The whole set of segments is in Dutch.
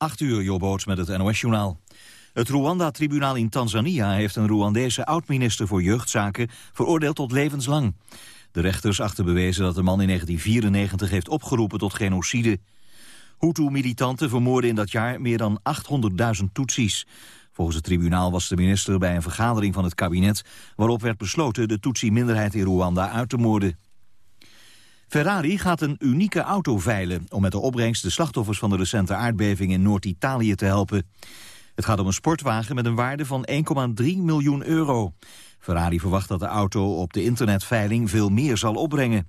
8 uur, Joboots met het NOS-journaal. Het Rwanda-tribunaal in Tanzania heeft een Rwandese oud-minister voor jeugdzaken veroordeeld tot levenslang. De rechters achten bewezen dat de man in 1994 heeft opgeroepen tot genocide. Hutu-militanten vermoorden in dat jaar meer dan 800.000 Tutsis. Volgens het tribunaal was de minister bij een vergadering van het kabinet... waarop werd besloten de Tutsi-minderheid in Rwanda uit te moorden. Ferrari gaat een unieke auto veilen... om met de opbrengst de slachtoffers van de recente aardbeving in Noord-Italië te helpen. Het gaat om een sportwagen met een waarde van 1,3 miljoen euro. Ferrari verwacht dat de auto op de internetveiling veel meer zal opbrengen.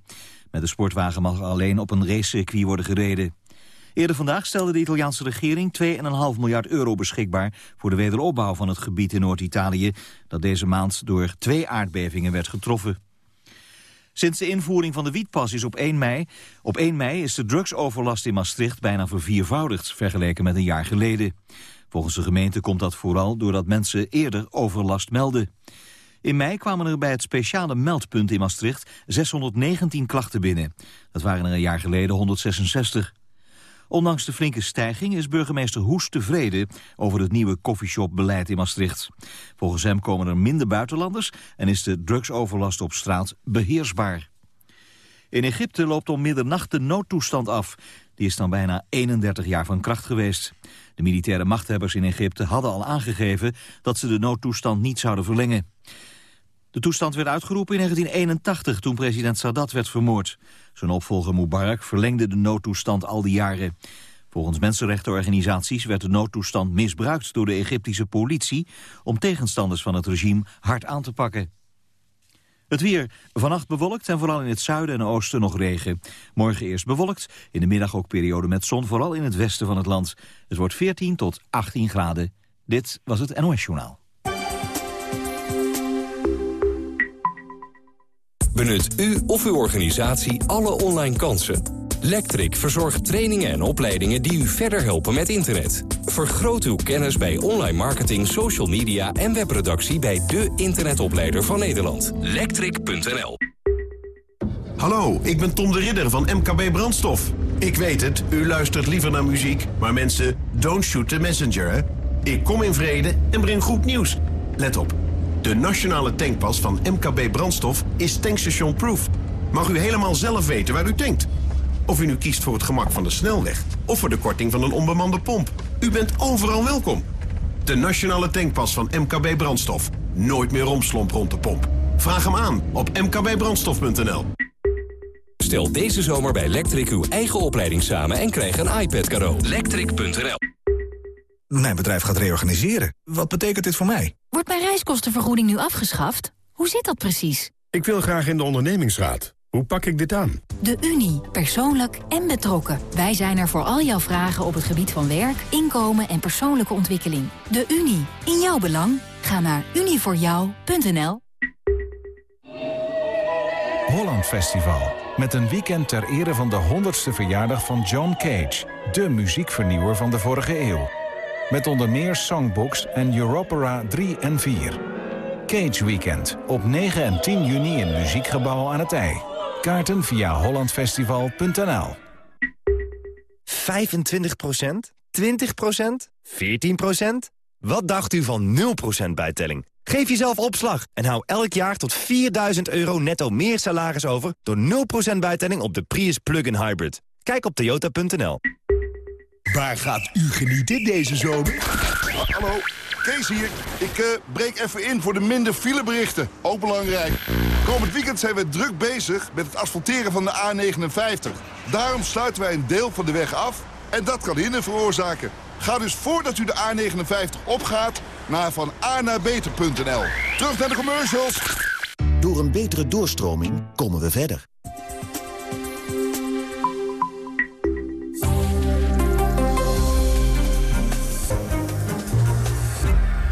Met de sportwagen mag alleen op een racecircuit worden gereden. Eerder vandaag stelde de Italiaanse regering 2,5 miljard euro beschikbaar... voor de wederopbouw van het gebied in Noord-Italië... dat deze maand door twee aardbevingen werd getroffen. Sinds de invoering van de wietpas is op 1 mei, op 1 mei is de drugsoverlast in Maastricht bijna verviervoudigd, vergeleken met een jaar geleden. Volgens de gemeente komt dat vooral doordat mensen eerder overlast melden. In mei kwamen er bij het speciale meldpunt in Maastricht 619 klachten binnen. Dat waren er een jaar geleden 166. Ondanks de flinke stijging is burgemeester Hoes tevreden over het nieuwe coffeeshopbeleid in Maastricht. Volgens hem komen er minder buitenlanders en is de drugsoverlast op straat beheersbaar. In Egypte loopt om middernacht de noodtoestand af. Die is dan bijna 31 jaar van kracht geweest. De militaire machthebbers in Egypte hadden al aangegeven dat ze de noodtoestand niet zouden verlengen. De toestand werd uitgeroepen in 1981 toen president Sadat werd vermoord. Zijn opvolger Mubarak verlengde de noodtoestand al die jaren. Volgens mensenrechtenorganisaties werd de noodtoestand misbruikt door de Egyptische politie om tegenstanders van het regime hard aan te pakken. Het weer. Vannacht bewolkt en vooral in het zuiden en oosten nog regen. Morgen eerst bewolkt, in de middag ook periode met zon, vooral in het westen van het land. Het wordt 14 tot 18 graden. Dit was het NOS Journaal. Benut u of uw organisatie alle online kansen. Lectric verzorgt trainingen en opleidingen die u verder helpen met internet. Vergroot uw kennis bij online marketing, social media en webproductie bij de internetopleider van Nederland. Lectric.nl Hallo, ik ben Tom de Ridder van MKB Brandstof. Ik weet het, u luistert liever naar muziek, maar mensen, don't shoot the messenger, hè? Ik kom in vrede en breng goed nieuws. Let op. De nationale tankpas van MKB Brandstof is tankstation proof. Mag u helemaal zelf weten waar u tankt. Of u nu kiest voor het gemak van de snelweg of voor de korting van een onbemande pomp. U bent overal welkom. De nationale tankpas van MKB Brandstof. Nooit meer romslomp rond de pomp. Vraag hem aan op mkbbrandstof.nl. Stel deze zomer bij Lectric uw eigen opleiding samen en krijg een iPad cadeau. Lectric.nl Mijn bedrijf gaat reorganiseren. Wat betekent dit voor mij? Wordt mijn reiskostenvergoeding nu afgeschaft? Hoe zit dat precies? Ik wil graag in de ondernemingsraad. Hoe pak ik dit aan? De Unie. Persoonlijk en betrokken. Wij zijn er voor al jouw vragen op het gebied van werk, inkomen en persoonlijke ontwikkeling. De Unie. In jouw belang. Ga naar unievoorjou.nl Holland Festival. Met een weekend ter ere van de 100ste verjaardag van John Cage. De muziekvernieuwer van de vorige eeuw. Met onder meer songbooks en Europera 3 en 4. Cage Weekend op 9 en 10 juni in Muziekgebouw aan het IJ. Kaarten via hollandfestival.nl 25% 20% 14% Wat dacht u van 0% bijtelling? Geef jezelf opslag en hou elk jaar tot 4000 euro netto meer salaris over... door 0% bijtelling op de Prius Plug-in Hybrid. Kijk op toyota.nl. Waar gaat u genieten deze zomer? Hallo, Kees hier. Ik uh, breek even in voor de minder fileberichten. Ook belangrijk. Komend weekend zijn we druk bezig met het asfalteren van de A59. Daarom sluiten wij een deel van de weg af en dat kan hinder veroorzaken. Ga dus voordat u de A59 opgaat naar van A naar beter.nl. Terug naar de commercials. Door een betere doorstroming komen we verder.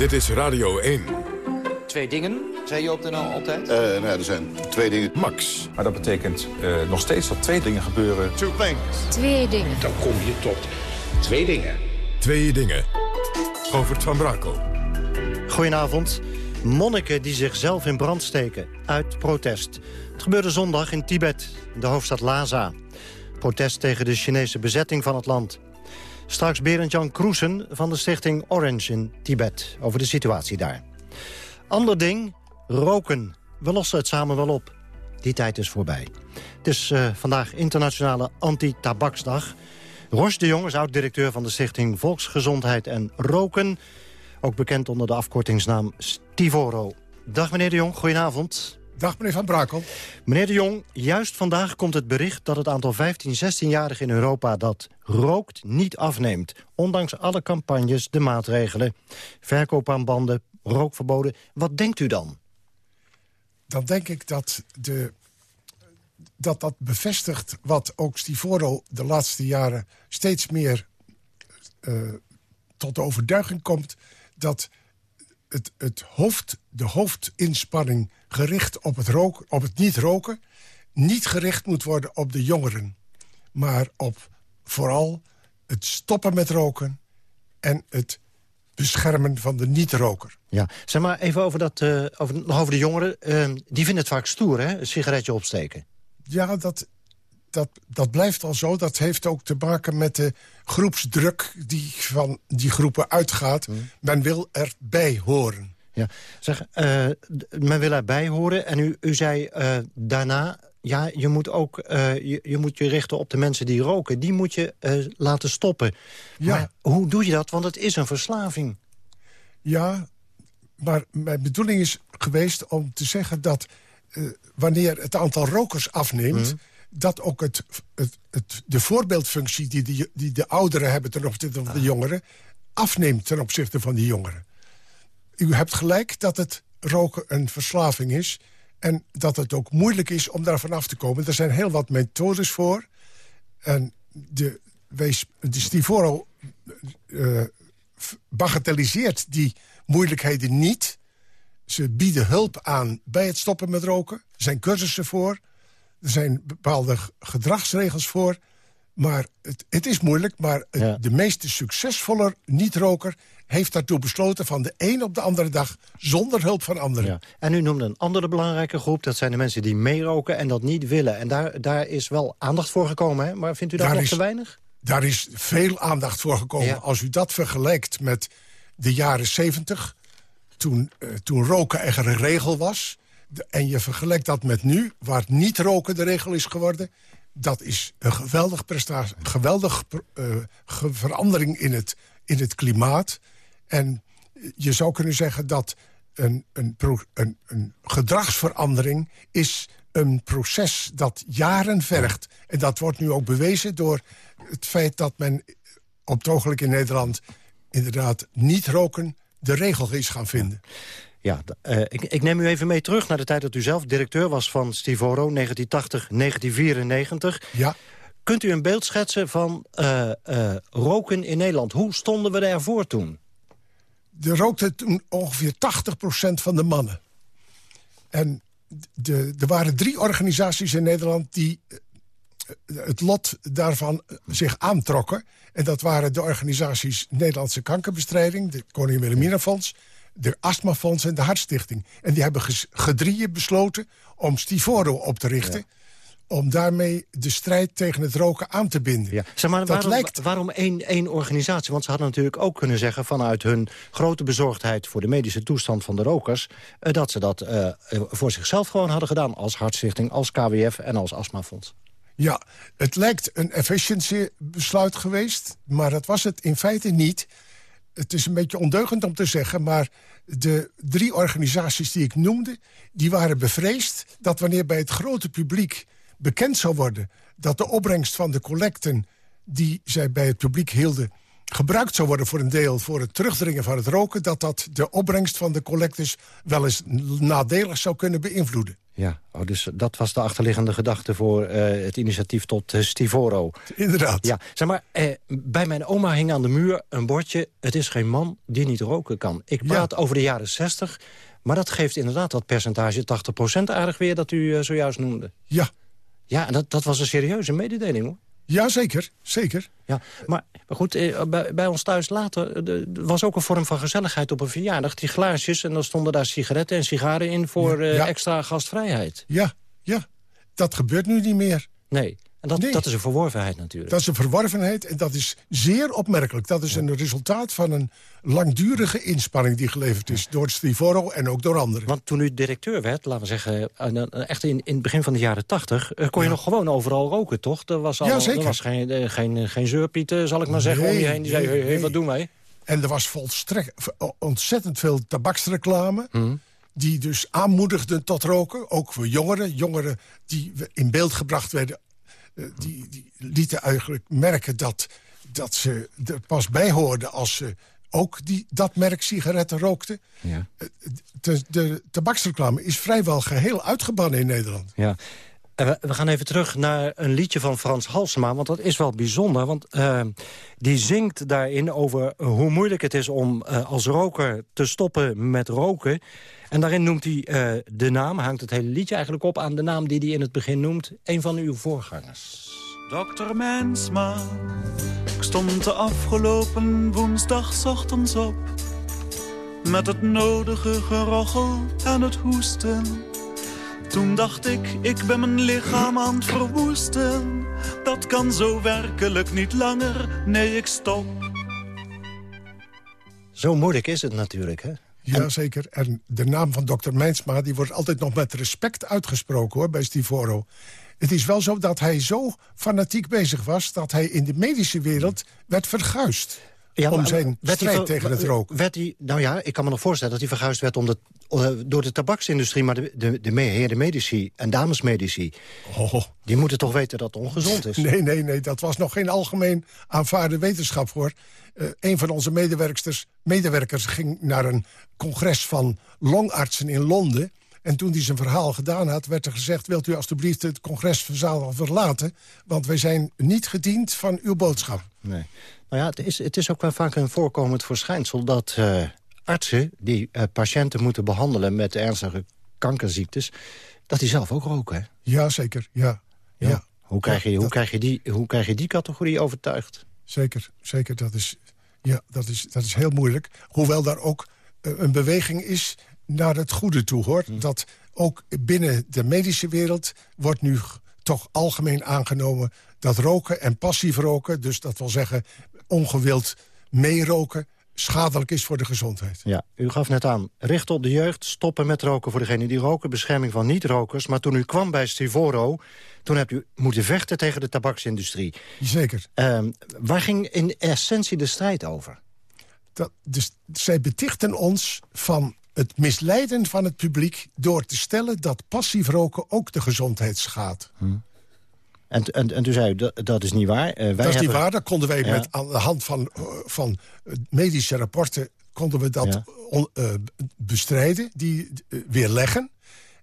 Dit is Radio 1. Twee dingen, zei je op de nou altijd? Uh, nou, er zijn twee dingen. Max. Maar dat betekent uh, nog steeds dat twee dingen gebeuren. Two things. Twee dingen. Dan kom je tot twee dingen. Twee dingen. Govert van Brakel. Goedenavond. Monniken die zichzelf in brand steken. Uit protest. Het gebeurde zondag in Tibet, de hoofdstad Lhasa. Protest tegen de Chinese bezetting van het land. Straks Berend-Jan Kroesen van de stichting Orange in Tibet... over de situatie daar. Ander ding, roken. We lossen het samen wel op. Die tijd is voorbij. Het is uh, vandaag internationale anti-tabaksdag. Roche de Jong is oud-directeur van de stichting Volksgezondheid en Roken. Ook bekend onder de afkortingsnaam Stivoro. Dag meneer de Jong, goedenavond. Dag meneer Van Brakel. Meneer de Jong, juist vandaag komt het bericht dat het aantal 15, 16-jarigen in Europa dat rookt niet afneemt. Ondanks alle campagnes, de maatregelen, verkoop aan banden, rookverboden. Wat denkt u dan? Dan denk ik dat de, dat, dat bevestigt wat ook Stivoro de laatste jaren steeds meer uh, tot de overtuiging komt... dat het, het hoofd, de hoofdinspanning gericht op het, roken, op het niet roken... niet gericht moet worden op de jongeren. Maar op vooral het stoppen met roken... en het beschermen van de niet-roker. Ja, zeg maar even over, dat, uh, over, nog over de jongeren. Uh, die vinden het vaak stoer, hè? Een sigaretje opsteken. Ja, dat, dat, dat blijft al zo. Dat heeft ook te maken met de groepsdruk die van die groepen uitgaat. Mm. Men wil erbij horen. Ja, zeg, uh, men wil erbij horen. En u, u zei uh, daarna, ja, je moet ook uh, je, je, moet je richten op de mensen die roken. Die moet je laten stoppen. Ja. Maar hoe doe je dat? Want het is een verslaving. Ja, maar mijn bedoeling is geweest om te zeggen dat... wanneer het aantal rokers afneemt... Mm dat ook het, het, het, de voorbeeldfunctie die de, die de ouderen hebben... ten opzichte van de jongeren, afneemt ten opzichte van die jongeren. U hebt gelijk dat het roken een verslaving is... en dat het ook moeilijk is om daarvan af te komen. Er zijn heel wat methodes voor. En de, de Stivoro uh, bagatelliseert die moeilijkheden niet. Ze bieden hulp aan bij het stoppen met roken. Er zijn cursussen voor. Er zijn bepaalde gedragsregels voor. Maar het, het is moeilijk, maar de meest succesvolle niet-roker... heeft daartoe besloten van de een op de andere dag... zonder hulp van anderen. Ja. En u noemde een andere belangrijke groep. Dat zijn de mensen die meeroken en dat niet willen. En daar, daar is wel aandacht voor gekomen, hè? maar vindt u dat daar nog te weinig? Daar is veel aandacht voor gekomen. Als u dat vergelijkt met de jaren 70... toen, uh, toen roken echt een regel was en je vergelijkt dat met nu, waar niet roken de regel is geworden... dat is een geweldig prestatie, geweldige uh, verandering in het, in het klimaat. En je zou kunnen zeggen dat een, een, een, een gedragsverandering is een proces dat jaren vergt. En dat wordt nu ook bewezen door het feit dat men op het ogenblik in Nederland... inderdaad niet roken de regel is gaan vinden. Ja, uh, ik, ik, neem u even mee terug naar de tijd dat u zelf directeur was van Stivoro, 1980-1994. Ja. Kunt u een beeld schetsen van uh, uh, roken in Nederland? Hoe stonden we ervoor toen? Er rookte toen ongeveer 80% van de mannen. En de, er waren drie organisaties in Nederland die het lot daarvan zich aantrokken. En dat waren de organisaties Nederlandse Kankerbestrijding... de Koningin Wilhelmina Fonds de Astmafonds en de Hartstichting. En die hebben gedrieën besloten om Stivoro op te richten... om daarmee de strijd tegen het roken aan te binden. Ja. Zeg maar, waarom, lijkt... waarom één, één organisatie? Want ze hadden natuurlijk ook kunnen zeggen... vanuit hun grote bezorgdheid voor de medische toestand van de rokers... Eh, dat ze dat uh, voor zichzelf gewoon hadden gedaan... als Hartstichting, als KWF en als Astmafonds. Ja, het lijkt een efficiëntiebesluit geweest... maar dat was het in feite niet het is een beetje ondeugend om te zeggen... maar de drie organisaties die ik noemde... die waren bevreesd dat wanneer bij het grote publiek bekend zou worden... dat de opbrengst van de collecten die zij bij het publiek hielden gebruikt zou worden voor een deel voor het terugdringen van het roken... dat dat de opbrengst van de collectors wel eens nadelig zou kunnen beïnvloeden. Ja, oh, dus dat was de achterliggende gedachte voor uh, het initiatief tot uh, Stivoro. Inderdaad. Ja, zeg maar, eh, bij mijn oma hing aan de muur een bordje... het is geen man die niet roken kan. Ik praat over de jaren 60, maar dat geeft inderdaad dat percentage 80% aardig weer... dat u zojuist noemde. Ja. Ja, en dat, dat was een serieuze mededeling, hoor. Ja, zeker. zeker. Ja, maar, maar goed, eh, bij, bij, ons thuis later er was ook een vorm van gezelligheid op een verjaardag. Die glaasjes, en dan stonden daar sigaretten en sigaren in voor eh, extra gastvrijheid. Ja, ja. Dat gebeurt nu niet meer. Nee. En dat, Nee. dat is een verworvenheid natuurlijk. Dat is een verworvenheid en dat is zeer opmerkelijk. Dat is een resultaat van een langdurige inspanning die geleverd is... door Strivoro en ook door anderen. Want toen u directeur werd, laten we zeggen, eh, eh, echt in, in het begin van de jaren tachtig... eh, kon je nog gewoon overal roken, toch? Er was, al, Ja, zeker. Er was geen, eh, geen, geen zeurpiet, eh, zal ik maar zeggen, om Nee, je heen. Die zei, nee, hey, hey, wat doen wij? En er was volstrekt ontzettend veel tabaksreclame... Mhm. die dus aanmoedigden tot roken, ook voor jongeren. Jongeren die in beeld gebracht werden... eh, die, die lieten eigenlijk merken dat, dat ze er pas bij hoorden... als ze ook die, dat merk sigaretten rookten. Ja. De, de tabaksreclame is vrijwel geheel uitgebannen in Nederland. Ja. We, we gaan even terug naar een liedje van Frans Halsema, want dat is wel bijzonder. Want eh, die zingt daarin over hoe moeilijk het is om eh, als roker te stoppen met roken. En daarin noemt hij eh, de naam, hangt het hele liedje eigenlijk op aan de naam die hij in het begin noemt. Een van uw voorgangers. Dokter Mensma, ik stond de afgelopen woensdag 's ochtends op. Met het nodige gerochel en het hoesten. Toen dacht ik, ik ben mijn lichaam aan het verwoesten. Dat kan zo werkelijk niet langer, nee ik stop. Zo moeilijk is het natuurlijk, hè? Jazeker. En de naam van dokter Mijnsma die wordt altijd nog met respect uitgesproken hoor, bij Stivoro. Het is wel zo dat hij zo fanatiek bezig was... dat hij in de medische wereld werd verguisd. Ja, om zijn strijd ver- tegen het roken. Werd hij, nou ja, ik kan me nog voorstellen dat hij verguisd werd om de, eh, door de tabaksindustrie. Maar de, de, de heren medici en damesmedici, Oh. die moeten toch weten dat het ongezond is. Nee, nee, nee, dat was nog geen algemeen aanvaarde wetenschap voor. Eh, een van onze medewerkers, medewerkers ging naar een congres van longartsen in Londen. En toen hij zijn verhaal gedaan had, werd er gezegd... wilt u alstublieft het congreszaal verlaten... want wij zijn niet gediend van uw boodschap. Nee. Nou ja, het is, het is ook wel vaak een voorkomend verschijnsel... dat eh, artsen die eh, patiënten moeten behandelen met ernstige kankerziektes... dat die zelf ook roken, hè? Jazeker, ja. ja. Hoe, krijg je, Ja, hoe, dat- krijg je die, hoe krijg je die categorie overtuigd? Zeker, zeker. Dat is, ja, dat is, dat is heel moeilijk. Hoewel daar ook eh, een beweging is naar het goede toe, hoor. Dat ook binnen de medische wereld wordt nu toch algemeen aangenomen... dat roken en passief roken, dus dat wil zeggen ongewild meeroken... schadelijk is voor de gezondheid. Ja, u gaf net aan, richt op de jeugd, stoppen met roken voor degenen die roken... bescherming van niet-rokers. Maar toen u kwam bij Stivoro, toen hebt u moeten vechten tegen de tabaksindustrie. Zeker. Ehm, waar ging in essentie de strijd over? Dat, dus zij betichten ons van het misleiden van het publiek... door te stellen dat passief roken ook de gezondheid schaadt. En, en, en toen zei u, dat, dat is niet waar. Eh, wij dat is niet waar. Dat konden wij Ja. met aan de hand van, eh, van eh, medische rapporten... konden we dat Ja. on- bestrijden, die weerleggen.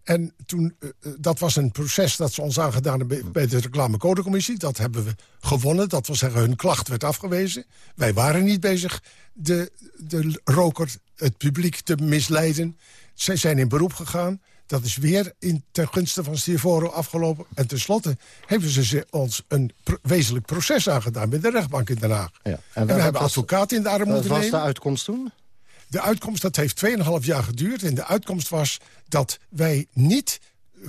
En toen, dat was een proces dat ze ons aangedaan hebben bij- bij de reclamecodecommissie. Dat hebben we gewonnen. Dat wil zeggen, hun klacht werd afgewezen. Wij waren niet bezig de, de roker, het publiek te misleiden. Zij zijn in beroep gegaan. Dat is weer in, ten gunste van Stivoro afgelopen. En tenslotte hebben ze ons een pro- wezenlijk proces aangedaan... bij de rechtbank in Den Haag. Ja. En, we wat hebben was- advocaten in de arm Wat moeten was nemen. de uitkomst toen? De uitkomst, dat heeft 2,5 jaar geduurd. En de uitkomst was dat wij niet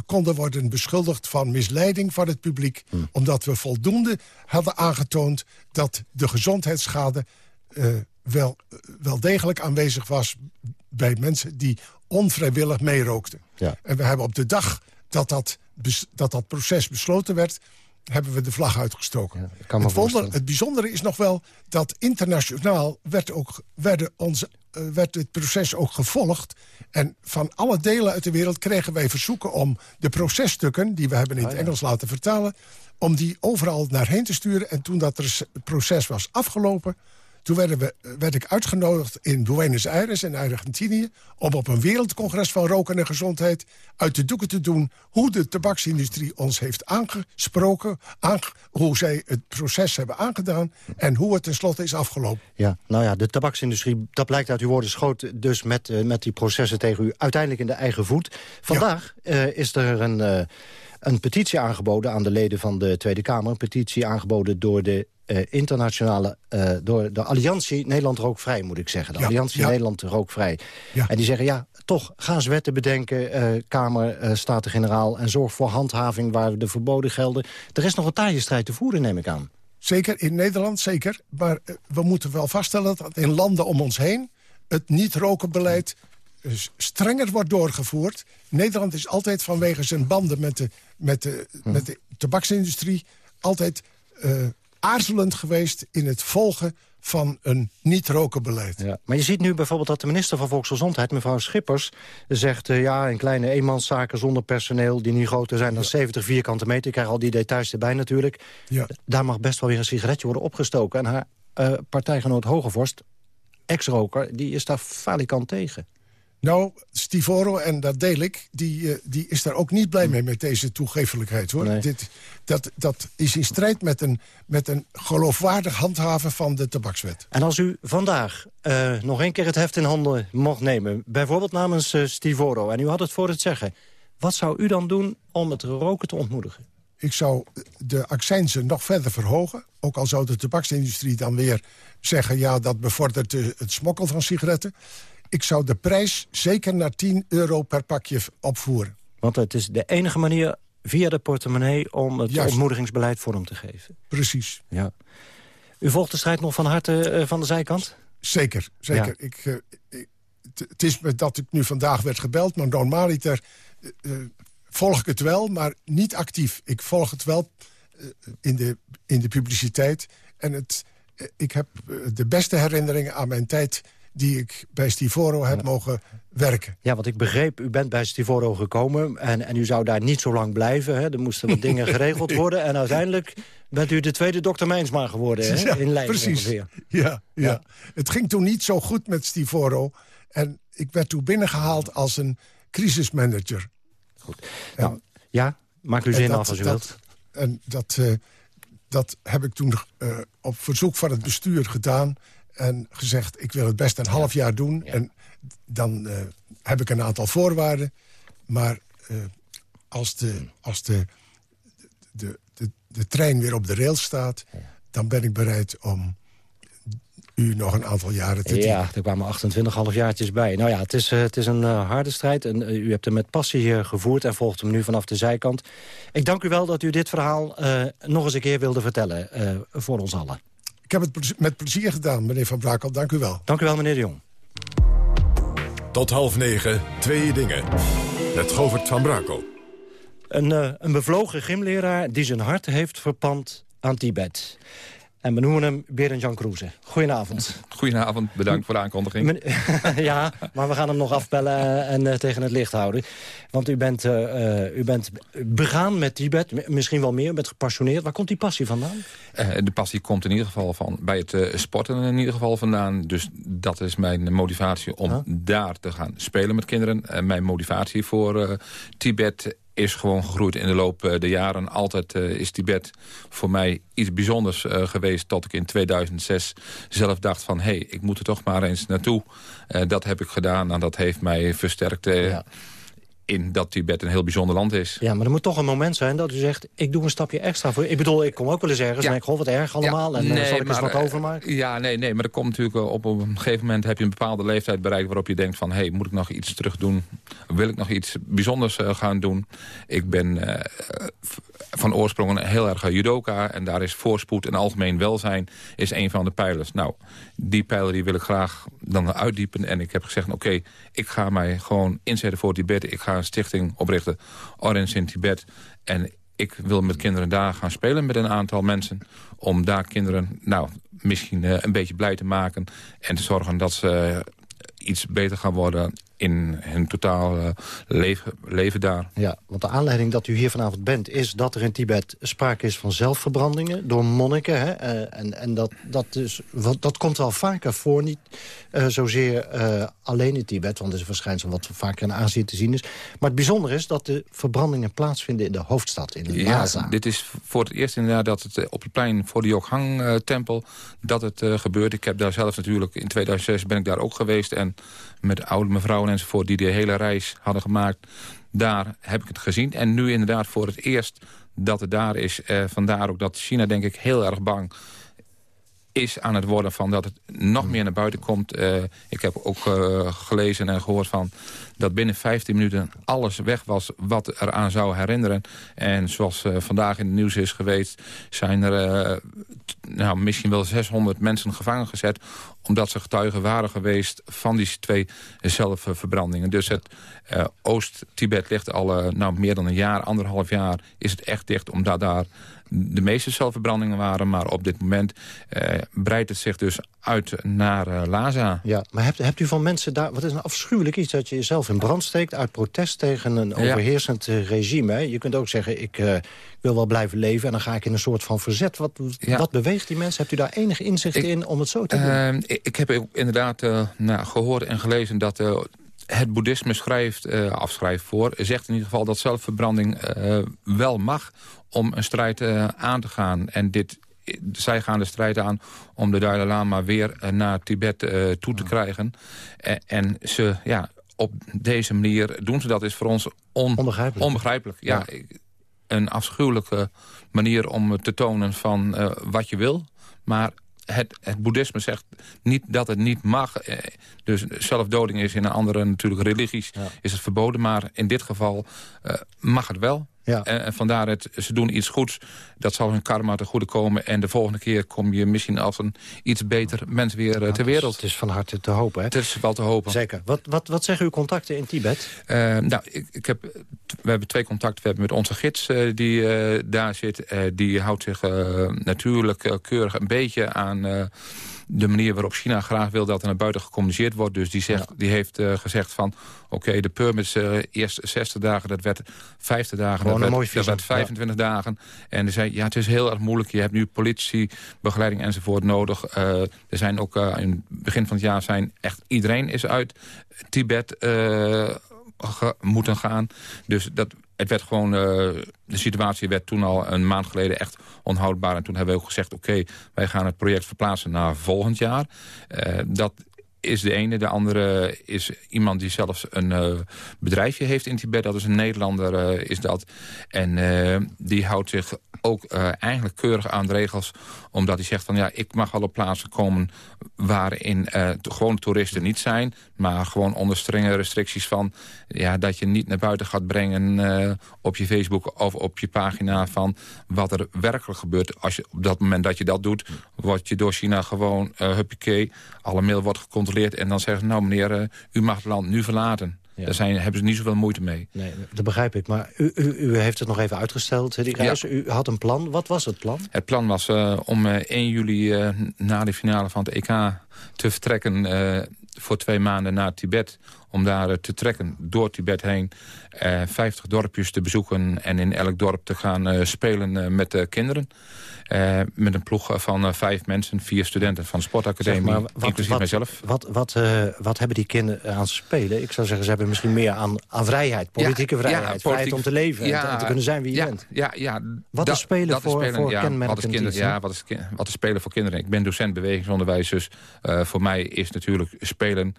konden worden beschuldigd van misleiding van het publiek. Omdat we voldoende hadden aangetoond dat de gezondheidsschade... eh, wel, wel degelijk aanwezig was bij mensen die onvrijwillig meerookten. Ja. En we hebben op de dag dat dat, dat dat proces besloten werd... hebben we de vlag uitgestoken. kan me het, wonder- het bijzondere is nog wel dat internationaal werd, ook, werden onze, eh, werd het proces ook gevolgd. En van alle delen uit de wereld kregen wij verzoeken om de processtukken... die we hebben in het Engels laten vertalen... om die overal naar heen te sturen. En toen dat proces was afgelopen... Toen werden we, werd ik uitgenodigd in Buenos Aires in Argentinië... om op een wereldcongres van roken en gezondheid uit de doeken te doen... hoe de tabaksindustrie ons heeft aangesproken... aange- hoe zij het proces hebben aangedaan... en hoe het tenslotte is afgelopen. Ja, nou ja, de tabaksindustrie, dat blijkt uit uw woorden, schoot dus met, eh, met die processen tegen u uiteindelijk in de eigen voet. Vandaag eh, is er een, eh, een petitie aangeboden aan de leden van de Tweede Kamer. Een petitie aangeboden door de uh, internationale... Uh, door de Alliantie Nederland Rookvrij, moet ik zeggen. De Ja, Alliantie ja. Nederland Rookvrij. Ja. En die zeggen, ja, toch, ga eens wetten bedenken... eh, Kamer, eh, Staten-Generaal... en zorg voor handhaving waar de verboden gelden. Er is nog een taaie strijd te voeren, neem ik aan. Zeker, in Nederland zeker. Maar eh, we moeten wel vaststellen dat in landen om ons heen... het niet-rokenbeleid eh, strenger wordt doorgevoerd. Nederland is altijd vanwege zijn banden met de, met de, met de tabaksindustrie... altijd eh, aarzelend geweest in het volgen van een niet-rokenbeleid. Ja. Maar je ziet nu bijvoorbeeld dat de minister van Volksgezondheid, mevrouw Schippers... zegt, eh, ja, in kleine eenmanszaken zonder personeel... die niet groter zijn dan 70 vierkante meter... ik krijg al die details erbij natuurlijk... Ja. daar mag best wel weer een sigaretje worden opgestoken. En haar eh, partijgenoot Hogevorst, ex-roker, die is daar falikant tegen. Nou, Stivoro, en dat deel ik, die, eh, die is daar ook niet blij mee met deze toegeeflijkheid. hoor. Nee. Dit, dat, dat is in strijd met een, met een geloofwaardig handhaven van de tabakswet. En als u vandaag eh, nog een keer het heft in handen mocht nemen... bijvoorbeeld namens eh, Stivoro, en u had het voor het zeggen... wat zou u dan doen om het roken te ontmoedigen? Ik zou de accijnzen nog verder verhogen. Ook al zou de tabaksindustrie dan weer zeggen... ja, dat bevordert de- het smokkel van sigaretten. Ik zou de prijs zeker naar 10 euro per pakje opvoeren. Want het is de enige manier via de portemonnee... om het Juist. ontmoedigingsbeleid vorm te geven. Precies. Ja. U volgt de strijd nog van harte eh, van de zijkant? Zeker, zeker. Ja. Ik, eh, ik- het- is dat ik nu vandaag werd gebeld, maar normaliter eh, volg ik het wel, maar niet actief. Ik volg het wel in, de, in de publiciteit. En het, ik heb de beste herinneringen aan mijn tijd die ik bij Stivoro heb mogen werken. Ja, want ik begreep, u bent bij Stivoro gekomen... en, en u zou daar niet zo lang blijven. Hè? Er moesten wat dingen geregeld worden. En uiteindelijk bent u de tweede dokter Mijnsma geworden hè? Ja, in Leiden precies. ongeveer. Ja, ja. Ja. Het ging toen niet zo goed met Stivoro. En ik werd toen binnengehaald als een crisismanager. Nou, ja, maak En zin dat- af als u dat- wilt. En dat, eh, dat heb ik toen eh, op verzoek van het bestuur gedaan. En gezegd, ik wil het best een half jaar doen. En dan eh, heb ik een aantal voorwaarden. Maar eh, als, de, als de, de, de, de trein weer op de rails staat... dan ben ik bereid om u nog een aantal jaren te dienen. Ja, er kwamen 28 halfjaartjes bij. Nou ja, het is, eh, het is een harde strijd. En u hebt hem met passie gevoerd en volgt hem nu vanaf de zijkant. Ik dank u wel dat u dit verhaal nog eens een keer wilde vertellen voor ons allen. Ik heb het met plezier gedaan, meneer Van Brakel. Dank u wel. Dank u wel, meneer de Jong. Tot half negen, twee dingen. Met Govert van Brakel. Een, eh, een bevlogen gymleraar die zijn hart heeft verpand aan Tibet. En we noemen hem Berend Jan Kroeze. Goedenavond. Goedenavond, bedankt voor de aankondiging. Ja, maar we gaan hem nog afbellen en eh, tegen het licht houden. Want u bent, eh, eh, u bent begaan met Tibet, misschien wel meer, u bent gepassioneerd. Waar komt die passie vandaan? De passie komt in ieder geval van bij het sporten in ieder geval vandaan. Dus dat is mijn motivatie om daar te gaan spelen met kinderen. En mijn motivatie voor Tibet is gewoon gegroeid in de loop eh, der jaren. Altijd eh, is Tibet voor mij iets bijzonders eh, geweest... tot ik in 2006 zelf dacht van... hé, hey, ik moet er toch maar eens naartoe. Dat heb ik gedaan en dat heeft mij versterkt... in dat Tibet een heel bijzonder land is. Ja, maar er moet toch een moment zijn dat u zegt... ik doe een stapje extra voor. Ik bedoel, ik kom ook wel eens ergens en ik goh, wat erg allemaal... en eh, zal ik eens maar, wat eh, overmaken? Ja, nee, nee, maar er komt natuurlijk op, op een gegeven moment... heb je een bepaalde leeftijd bereikt waarop je denkt van... hé, hey, moet ik nog iets terug doen? Wil ik nog iets bijzonders eh, gaan doen? Ik ben van oorsprong een heel erg judoka... en daar is voorspoed en algemeen welzijn is een van de pijlers. Nou, die pijler die wil ik graag dan uitdiepen. En ik heb gezegd, oké, ik ga mij gewoon inzetten voor Tibet. Ik ga een stichting oprichten, Orange in Tibet. En ik wil met kinderen daar gaan spelen met een aantal mensen. Om daar kinderen nou, misschien eh, een beetje blij te maken. En te zorgen dat ze eh, iets beter gaan worden in hun totaal eh, leven, leven daar. Ja, want de aanleiding dat u hier vanavond bent... is dat er in Tibet sprake is van zelfverbrandingen door monniken. Hè? Eh, en en dat, dat, dus, wat, dat komt wel vaker voor, niet eh, zozeer alleen in Tibet... want het is een verschijnsel wat vaker in Azië te zien is. Maar het bijzondere is dat de verbrandingen plaatsvinden in de hoofdstad, in Lhasa. Ja, dit is voor het eerst inderdaad dat het op het plein voor de Yokhang-tempel... dat het gebeurt. Ik heb daar zelf natuurlijk in 2006 ben ik daar ook geweest... en met oude mevrouw enzovoort... die de hele reis hadden gemaakt, daar heb ik het gezien. En nu inderdaad voor het eerst dat het daar is. Uh, vandaar ook dat China denk ik heel erg bang is aan het worden van dat het nog meer naar buiten komt. Uh, ik heb ook uh, gelezen en gehoord van dat binnen 15 minuten alles weg was wat eraan zou herinneren. En zoals uh, vandaag in het nieuws is geweest... zijn er nou, misschien wel 600 mensen gevangen gezet... omdat ze getuigen waren geweest van die twee zelfverbrandingen. Dus het Oost-Tibet ligt al nou, meer dan een jaar, anderhalf jaar... is het echt dicht omdat daar de meeste zelfverbrandingen waren. Maar op dit moment eh, breidt het zich dus uit naar uh, Laza. Ja, maar hebt, hebt u van mensen daar... Wat is een afschuwelijk iets dat je jezelf in brand steekt... uit protest tegen een overheersend eh, regime. Je kunt ook zeggen, ik uh, wil wel blijven leven... en dan ga ik in een soort van verzet. Wat, wat beweegt die mensen? Hebt u daar enig inzicht in om het zo te doen? Ik, ik, heb inderdaad nou, gehoord en gelezen dat het boeddhisme schrijft, uh, afschrijft voor... zegt in ieder geval dat zelfverbranding uh, wel mag om een strijd uh, aan te gaan. En dit, zij gaan de strijd aan om de Dalai Lama weer naar Tibet toe te krijgen. en ze, ja, op deze manier doen ze dat is voor ons onbegrijpelijk. onbegrijpelijk. Ja, Een afschuwelijke manier om te tonen van wat je wil... Maar het, het boeddhisme zegt niet dat het niet mag. Eh, dus zelfdoding is in een andere natuurlijk religies is het verboden. Maar in dit geval uh, mag het wel. Ja. En, vandaar dat ze doen iets goeds. Dat zal hun karma te goede komen. En de volgende keer kom je misschien als een iets beter mens weer uh, ter wereld. Het is, van harte te hopen. Hè? Het is wel te hopen. Zeker. Wat, wat, wat zeggen uw contacten in Tibet? Uh, nou, ik, ik, heb, we hebben twee contacten. We hebben met onze gids uh, die daar zit. die houdt zich natuurlijk keurig een beetje aan de manier waarop China graag wil dat er naar buiten gecommuniceerd wordt. Dus die, zegt, die heeft uh, gezegd van... oké, de permits uh, eerst 60 dagen, dat werd 50 dagen, dat werd, dat werd, 25 ja. dagen. En hij zei, ja, het is heel erg moeilijk. Je hebt nu politie, begeleiding enzovoort nodig. Uh, er zijn ook in het begin van het jaar zijn echt iedereen is uit Tibet moeten gaan. Dus dat, het werd gewoon, uh, de situatie werd toen al een maand geleden echt onhoudbaar. En toen hebben we ook gezegd, oké, wij gaan het project verplaatsen naar volgend jaar. Uh, dat is de ene. De andere is iemand die zelfs een uh, bedrijfje heeft in Tibet. Dat is een Nederlander, is dat. En die houdt zich ook eigenlijk keurig aan de regels. Omdat hij zegt van ja, ik mag wel op plaatsen komen waarin uh, gewone toeristen niet zijn. Maar gewoon onder strenge restricties van... Ja, dat je niet naar buiten gaat brengen uh, op je Facebook of op je pagina... van wat er werkelijk gebeurt. Als je, op dat moment dat je dat doet, wordt je door China gewoon... Uh, huppakee, alle mail wordt gecontroleerd en dan zeggen ze... nou meneer, u mag het land nu verlaten. Daar zijn, hebben ze niet zoveel moeite mee. Nee, dat begrijp ik. Maar u, u, u heeft het nog even uitgesteld, die reis. Ja. U had een plan. Wat was het plan? Het plan was uh, om uh, 1 juli uh, na de finale van het EK te vertrekken... voor twee maanden naar Tibet om daar te trekken door Tibet heen. Uh, 50 dorpjes te bezoeken en in elk dorp te gaan uh, spelen met de kinderen. met een ploeg van vijf mensen, vier studenten van de sportacademie, zeg maar, wat, inclusief wat, mijzelf. Wat, wat, wat hebben die kinderen aan spelen? Ik zou zeggen, ze hebben misschien meer aan, aan vrijheid, politieke ja, vrijheid. Ja, politiek, vrijheid om te leven ja, en te, kunnen zijn wie je bent. Ja, ja, wat da, is spelen voor, spelen, voor ja, wat Ja, wat is, wat is spelen voor kinderen? Ik ben docent bewegingsonderwijs, dus voor mij is natuurlijk spelen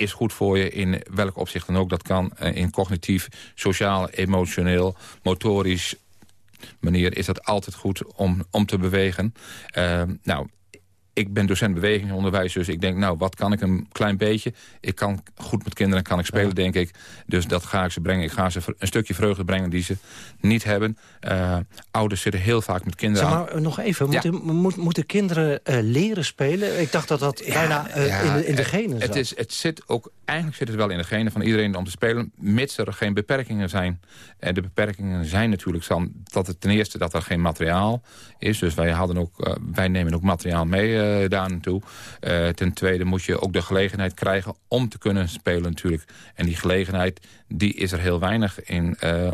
is goed voor je in welk opzicht dan ook. Dat kan in cognitief, sociaal, emotioneel, motorisch manier is dat altijd goed om, om te bewegen. Uh, nou, ik ben docent bewegingsonderwijs, dus ik denk, nou, wat kan ik een klein beetje? Ik kan goed met kinderen, kan ik spelen, ja. denk ik. Dus dat ga ik ze brengen. Ik ga ze een stukje vreugde brengen die ze niet hebben. Uh, ouders zitten heel vaak met kinderen zeg maar, aan. Nog even, ja. moeten, moet, moeten kinderen uh, leren spelen? Ik dacht dat dat ja, bijna uh, in de, in de genen het, is, het zit ook, Eigenlijk zit het wel in de genen van iedereen om te spelen... mits er geen beperkingen zijn. En de beperkingen zijn natuurlijk dan dat het ten eerste dat er geen materiaal is. Dus wij, hadden ook, wij nemen ook materiaal mee daar naartoe. Uh, ten tweede moet je ook de gelegenheid krijgen om te kunnen spelen natuurlijk. En die gelegenheid, die is er heel weinig in... Uh,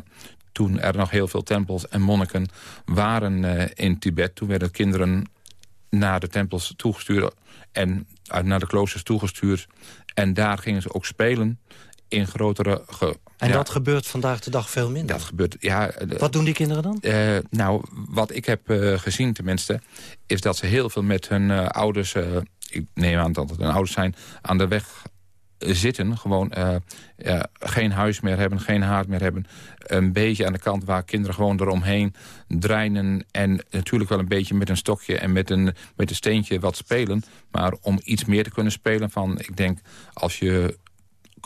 toen er nog heel veel tempels en monniken waren in Tibet. Toen werden kinderen naar de tempels toegestuurd en naar de kloosters toegestuurd. En daar gingen ze ook spelen in grotere... Ge en ja, dat gebeurt vandaag de dag veel minder? Dat gebeurt, ja. Wat doen die kinderen dan? Uh, nou, wat ik heb uh, gezien tenminste... is dat ze heel veel met hun uh, ouders... ik neem aan dat het hun ouders zijn... aan de weg zitten. Gewoon geen huis meer hebben, geen haard meer hebben. Een beetje aan de kant waar kinderen gewoon eromheen dreinen. En natuurlijk wel een beetje met een stokje en met een, met een steentje wat spelen. Maar om iets meer te kunnen spelen van... Ik denk, als je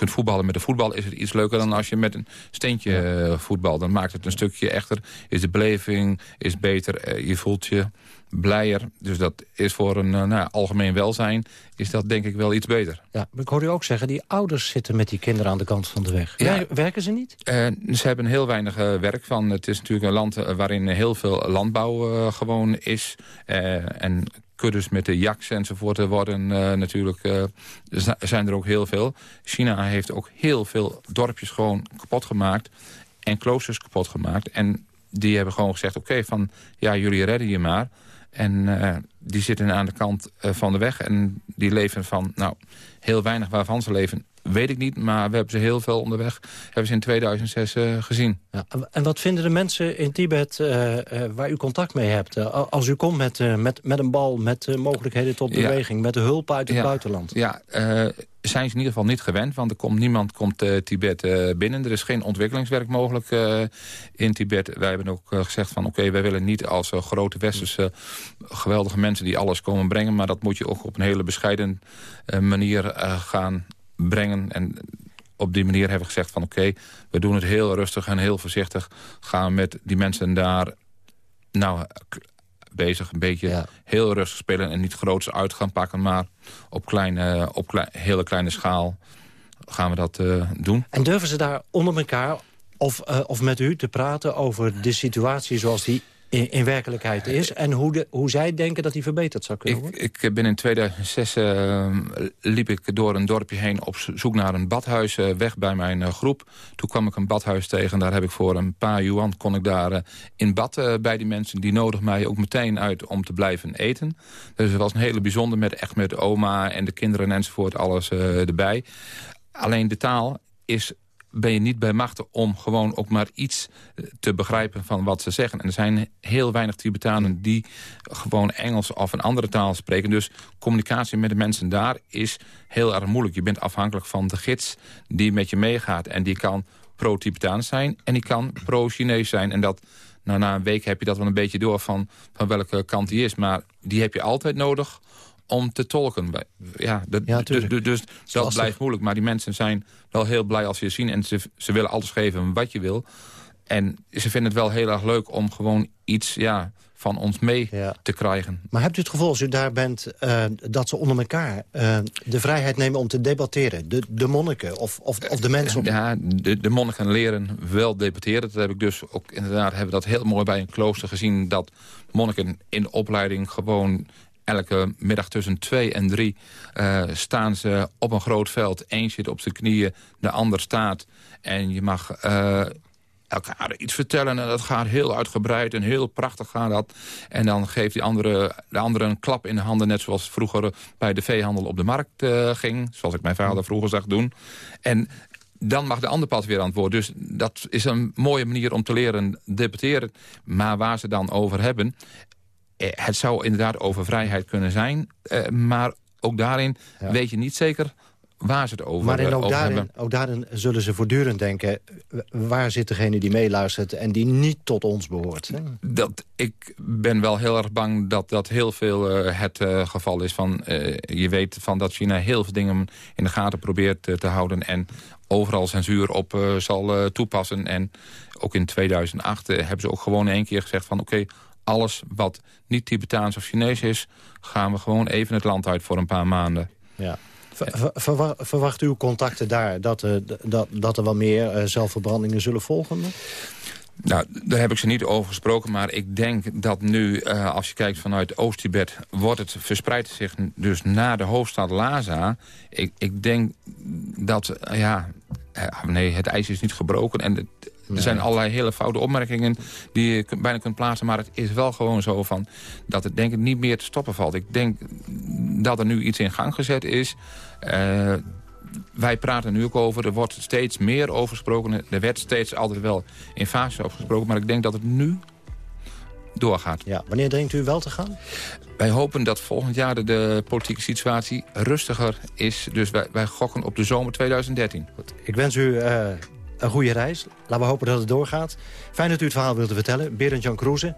kunt voetballen met de voetbal... is het iets leuker dan als je met een steentje uh, voetbalt. Dan maakt het een stukje echter. Is de beleving is beter. je voelt je blijer. Dus dat is voor een uh, nou, algemeen welzijn is dat denk ik wel iets beter. Ja, maar ik hoor u ook zeggen, die ouders zitten met die kinderen aan de kant van de weg. Ja. Werken ze niet? Uh, ze hebben heel weinig uh, werk van. Het is natuurlijk een land waarin heel veel landbouw gewoon is. en kuddes met de jaks enzovoort worden natuurlijk... zijn er ook heel veel. China heeft ook heel veel dorpjes gewoon kapot gemaakt. En kloosters kapot gemaakt. En die hebben gewoon gezegd, oké, van ja, jullie redden je maar... En uh, die zitten aan de kant van de weg. En die leven van, nou, heel weinig waarvan ze leven, weet ik niet. Maar we hebben ze heel veel onderweg, hebben ze in 2006 uh, gezien. Ja, en wat vinden de mensen in Tibet waar u contact mee hebt? als u komt met, met, met een bal, met mogelijkheden tot beweging, ja. met hulp uit het ja. buitenland. Ja, zijn ze in ieder geval niet gewend. Want er komt, niemand komt uh, Tibet uh, binnen. Er is geen ontwikkelingswerk mogelijk uh, in Tibet. Wij hebben ook gezegd van oké, okay, wij willen niet als grote westerse geweldige mensen die alles komen brengen. Maar dat moet je ook op een hele bescheiden manier gaan brengen. En op die manier hebben we gezegd van oké, okay, we doen het heel rustig en heel voorzichtig. Gaan met die mensen daar nou, bezig. Een beetje heel rustig spelen en niet groots uit gaan pakken... maar op, kleine, op klei, hele kleine schaal gaan we dat uh, doen. En durven ze daar onder elkaar of, uh, of met u te praten over de situatie zoals die in, in, werkelijkheid is... en hoe, de, hoe zij denken dat die verbeterd zou kunnen worden? Ik, ik ben in 2006 uh, liep ik door een dorpje heen op zoek naar een badhuis... Uh, weg bij mijn uh, groep. Toen kwam ik een badhuis tegen. Daar heb ik voor een paar yuan kon ik daar in bad bij die mensen. Die nodigden mij ook meteen uit om te blijven eten. Dus het was een hele bijzonder met echt met oma en de kinderen enzovoort. Alles erbij. Alleen de taal is ben je niet bij machten om gewoon ook maar iets eh, te begrijpen van wat ze zeggen. En er zijn heel weinig Tibetanen die gewoon Engels of een andere taal spreken. Dus communicatie met de mensen daar is heel erg moeilijk. Je bent afhankelijk van de gids die met je meegaat. En die kan pro-Tibetaans zijn en die kan pro-Chinees zijn. En dat, nou, na een week heb je dat wel een beetje door van, van welke kant die is. Maar die heb je altijd nodig om te tolken. Ja, dus, dat blijft moeilijk. Maar die mensen zijn wel heel blij als ze je zien. En ze, ze willen alles geven wat je wil. En ze vinden het wel heel erg leuk om gewoon iets ja, van ons mee ja. te krijgen. Maar hebt u het gevoel als u daar bent uh, dat ze onder elkaar uh, de vrijheid nemen om te debatteren? De, de monniken of, of, of de mensen? Op... Ja, de, de monniken leren wel debatteren. Dat heb ik dus ook inderdaad hebben we dat heel mooi bij een klooster gezien. Dat monniken in opleiding gewoon elke middag tussen twee en drie uh, staan ze op een groot veld. Eén zit op zijn knieën, de ander staat. En je mag uh, elkaar iets vertellen. En dat gaat heel uitgebreid en heel prachtig gaat dat. En dan geeft die andere, de andere een klap in de handen... net zoals vroeger bij de veehandel op de markt uh, ging. Zoals ik mijn vader vroeger zag doen. En dan mag de ander pas weer antwoorden. Dus dat is een mooie manier om te leren debatteren. Maar waar ze dan over hebben... Eh, het zou inderdaad over vrijheid kunnen zijn. Uh, maar ook daarin ja. weet je niet zeker waar ze het over, maar ook over daarin, hebben. ook daarin zullen ze voortdurend denken... waar zit degene die meeluistert en die niet tot ons behoort? Dat, ik ben wel heel erg bang dat dat heel veel uh, het uh, geval is. Van, uh, je weet van dat China heel veel dingen in de gaten probeert te houden... en overal censuur op zal toepassen. En ook in 2008 hebben ze ook gewoon één keer gezegd van... oké, okay, alles wat niet Tibetaans of Chinees is... gaan we gewoon even het land uit voor een paar maanden. Ja. Ver, verwacht uw contacten daar dat, uh, dat, dat er wel meer uh, zelfverbrandingen zullen volgen? Nou, daar heb ik ze niet over gesproken. Maar ik denk dat nu, uh, als je kijkt vanuit Oost-Tibet... wordt het verspreidt zich dus naar de hoofdstad Lhasa. Ik, ik denk dat, ja... nee, het ijs is niet gebroken. En het, er zijn allerlei hele foute opmerkingen die je bijna kunt plaatsen. Maar het is wel gewoon zo van dat het denk ik niet meer te stoppen valt. Ik denk dat er nu iets in gang gezet is. Uh, wij praten nu ook over, er wordt steeds meer over gesproken. Er werd steeds altijd wel in fases over gesproken. Maar ik denk dat het nu doorgaat. Ja, wanneer denkt u wel te gaan? Wij hopen dat volgend jaar de, de politieke situatie rustiger is. Dus wij, wij gokken op de zomer 2013. Goed, ik wens u uh, een goede reis. Laten we hopen dat het doorgaat. Fijn dat u het verhaal wilt vertellen. Berend Jan Kroeze.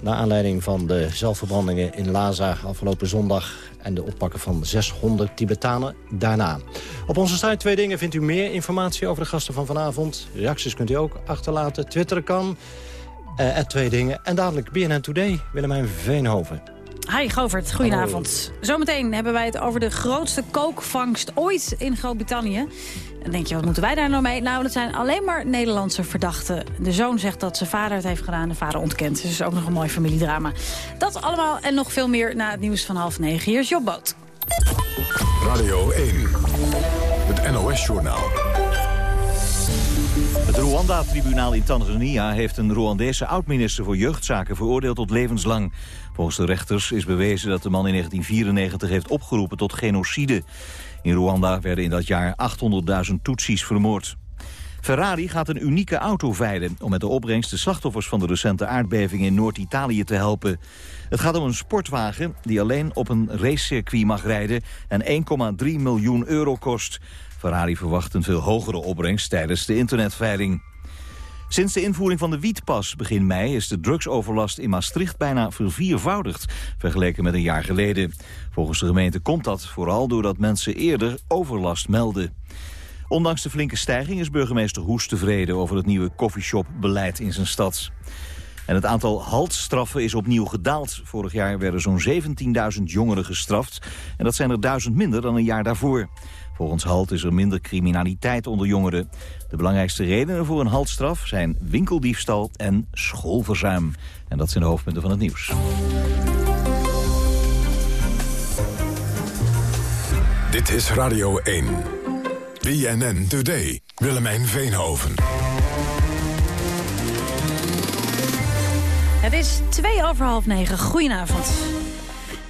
Naar aanleiding van de zelfverbrandingen in Laza afgelopen zondag... en de oppakken van 600 Tibetanen daarna. Op onze site Twee Dingen vindt u meer informatie over de gasten van vanavond. Reacties kunt u ook achterlaten. Twitter kan. Uh, Twee Dingen. En dadelijk BNN Today, Willemijn Veenhoven. Hi Govert, goedenavond. Zometeen hebben wij het over de grootste kookvangst ooit in Groot-Brittannië. Dan denk je, wat moeten wij daar nou mee? Nou, dat zijn alleen maar Nederlandse verdachten. De zoon zegt dat zijn vader het heeft gedaan, de vader ontkent. Dus het is ook nog een mooi familiedrama. Dat allemaal en nog veel meer na het nieuws van half negen. Hier is Job Boot. Radio 1, het NOS-journaal. Het Rwanda-tribunaal in Tanzania heeft een Rwandese oud-minister voor jeugdzaken veroordeeld tot levenslang. Volgens de rechters is bewezen dat de man in 1994 heeft opgeroepen tot genocide. In Rwanda werden in dat jaar 800.000 Tutsis vermoord. Ferrari gaat een unieke auto veilen om met de opbrengst de slachtoffers van de recente aardbeving in Noord-Italië te helpen. Het gaat om een sportwagen die alleen op een racecircuit mag rijden en 1,3 miljoen euro kost. Ferrari verwacht een veel hogere opbrengst tijdens de internetveiling. Sinds de invoering van de wietpas begin mei is de drugsoverlast in Maastricht bijna verviervoudigd, vergeleken met een jaar geleden. Volgens de gemeente komt dat vooral doordat mensen eerder overlast melden. Ondanks de flinke stijging is burgemeester Hoes tevreden over het nieuwe coffeeshop-beleid in zijn stad. En het aantal haltstraffen is opnieuw gedaald. Vorig jaar werden zo'n 17.000 jongeren gestraft. En dat zijn er duizend minder dan een jaar daarvoor. Volgens HALT is er minder criminaliteit onder jongeren. De belangrijkste redenen voor een haltstraf zijn winkeldiefstal en schoolverzuim. En dat zijn de hoofdpunten van het nieuws. Dit is Radio 1. BNN Today. Willemijn Veenhoven. Het is twee over half negen. Goedenavond.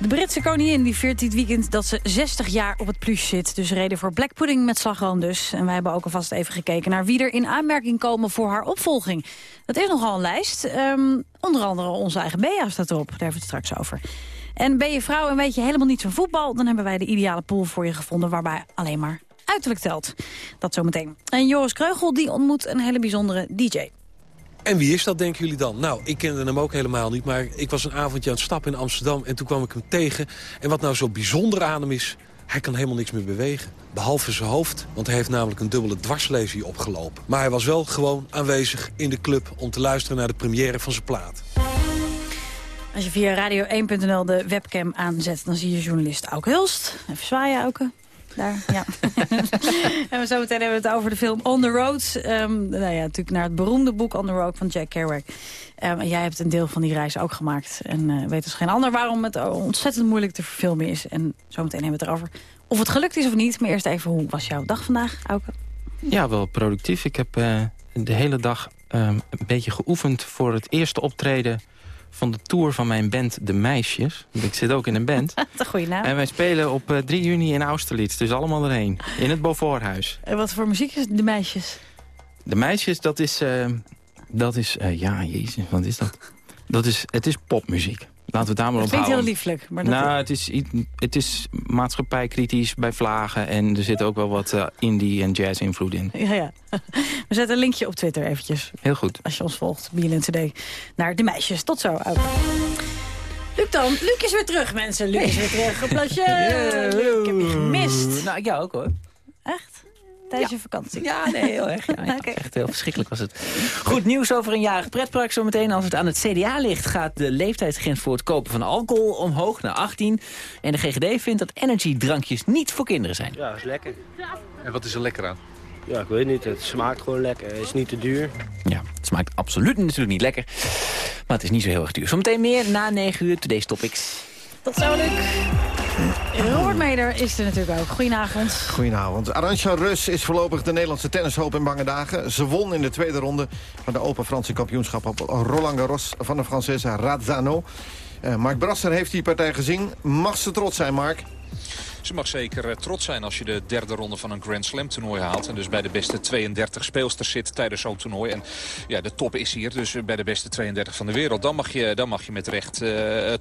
De Britse koningin die viert dit weekend dat ze 60 jaar op het plus zit. Dus reden voor black pudding met slagroom dus. En wij hebben ook alvast even gekeken naar wie er in aanmerking komen voor haar opvolging. Dat is nogal een lijst. Um, onder andere onze eigen Bea staat erop. Daar hebben we het straks over. En ben je vrouw en weet je helemaal niets van voetbal... dan hebben wij de ideale pool voor je gevonden... waarbij alleen maar uiterlijk telt. Dat zometeen. En Joris Kreugel die ontmoet een hele bijzondere DJ. En wie is dat, denken jullie dan? Nou, ik kende hem ook helemaal niet, maar ik was een avondje aan het stappen in Amsterdam... en toen kwam ik hem tegen. En wat nou zo bijzonder aan hem is, hij kan helemaal niks meer bewegen. Behalve zijn hoofd, want hij heeft namelijk een dubbele dwarslesie opgelopen. Maar hij was wel gewoon aanwezig in de club om te luisteren naar de première van zijn plaat. Als je via radio1.nl de webcam aanzet, dan zie je journalist Auke Hulst. Even zwaaien, Auke. Daar, ja. en we zo meteen hebben we het over de film On the Road. Um, nou ja, natuurlijk naar het beroemde boek On the Road van Jack Kerouac. Um, jij hebt een deel van die reis ook gemaakt. En uh, weet dus geen ander waarom het ontzettend moeilijk te verfilmen is. En zo meteen hebben we het erover of het gelukt is of niet. Maar eerst even, hoe was jouw dag vandaag, Auke? Ja, wel productief. Ik heb uh, de hele dag um, een beetje geoefend voor het eerste optreden van de tour van mijn band De Meisjes. Ik zit ook in een band. een goede naam. En wij spelen op 3 eh, juni in Austerlitz. Dus allemaal erheen. In het Beauforthuis. En wat voor muziek is De Meisjes? De Meisjes, dat is... Uh, dat is... Uh, ja, jezus, wat is dat? dat is, het is popmuziek. Laten we het daar maar op houden. heel lieflijk. Maar dat nou, het is, het is maatschappijkritisch bij vlagen. En er zit ook wel wat uh, indie en jazz invloed in. Ja, ja. We zetten een linkje op Twitter eventjes. Heel goed. Als je ons volgt, BNN Today. Naar de meisjes. Tot zo. Luc dan. Luc is weer terug, mensen. Luc is weer terug. Applausje. Luc, ik heb je gemist. Nou, ik jou ook hoor. Tijdens je vakantie? Ja, nee, heel erg. Ja, Echt heel verschrikkelijk was het. Goed nieuws over een jarig pretpark. Zometeen als het aan het CDA ligt... gaat de leeftijdsgrens voor het kopen van alcohol omhoog naar 18. En de GGD vindt dat energiedrankjes niet voor kinderen zijn. Ja, dat is lekker. En wat is er lekker aan? Ja, ik weet niet. Het smaakt gewoon lekker. Het is niet te duur. Ja, het smaakt absoluut natuurlijk niet lekker. Maar het is niet zo heel erg duur. Zometeen meer na 9 uur Today's Topics. Tot zo, Luc. Robert Meder is er natuurlijk ook. Goedenavond. Goedenavond. Arantxa Rus is voorlopig de Nederlandse tennishoop in bange dagen. Ze won in de tweede ronde van de Open Franse kampioenschap... op Roland Garros van de Française Razzano. Uh, Mark Brasser heeft die partij gezien. Mag ze trots zijn, Mark? Ze mag zeker trots zijn als je de derde ronde van een Grand Slam toernooi haalt. En dus bij de beste 32 speelsters zit tijdens zo'n toernooi. En ja, de top is hier, dus bij de beste 32 van de wereld. Dan mag je, dan mag je met recht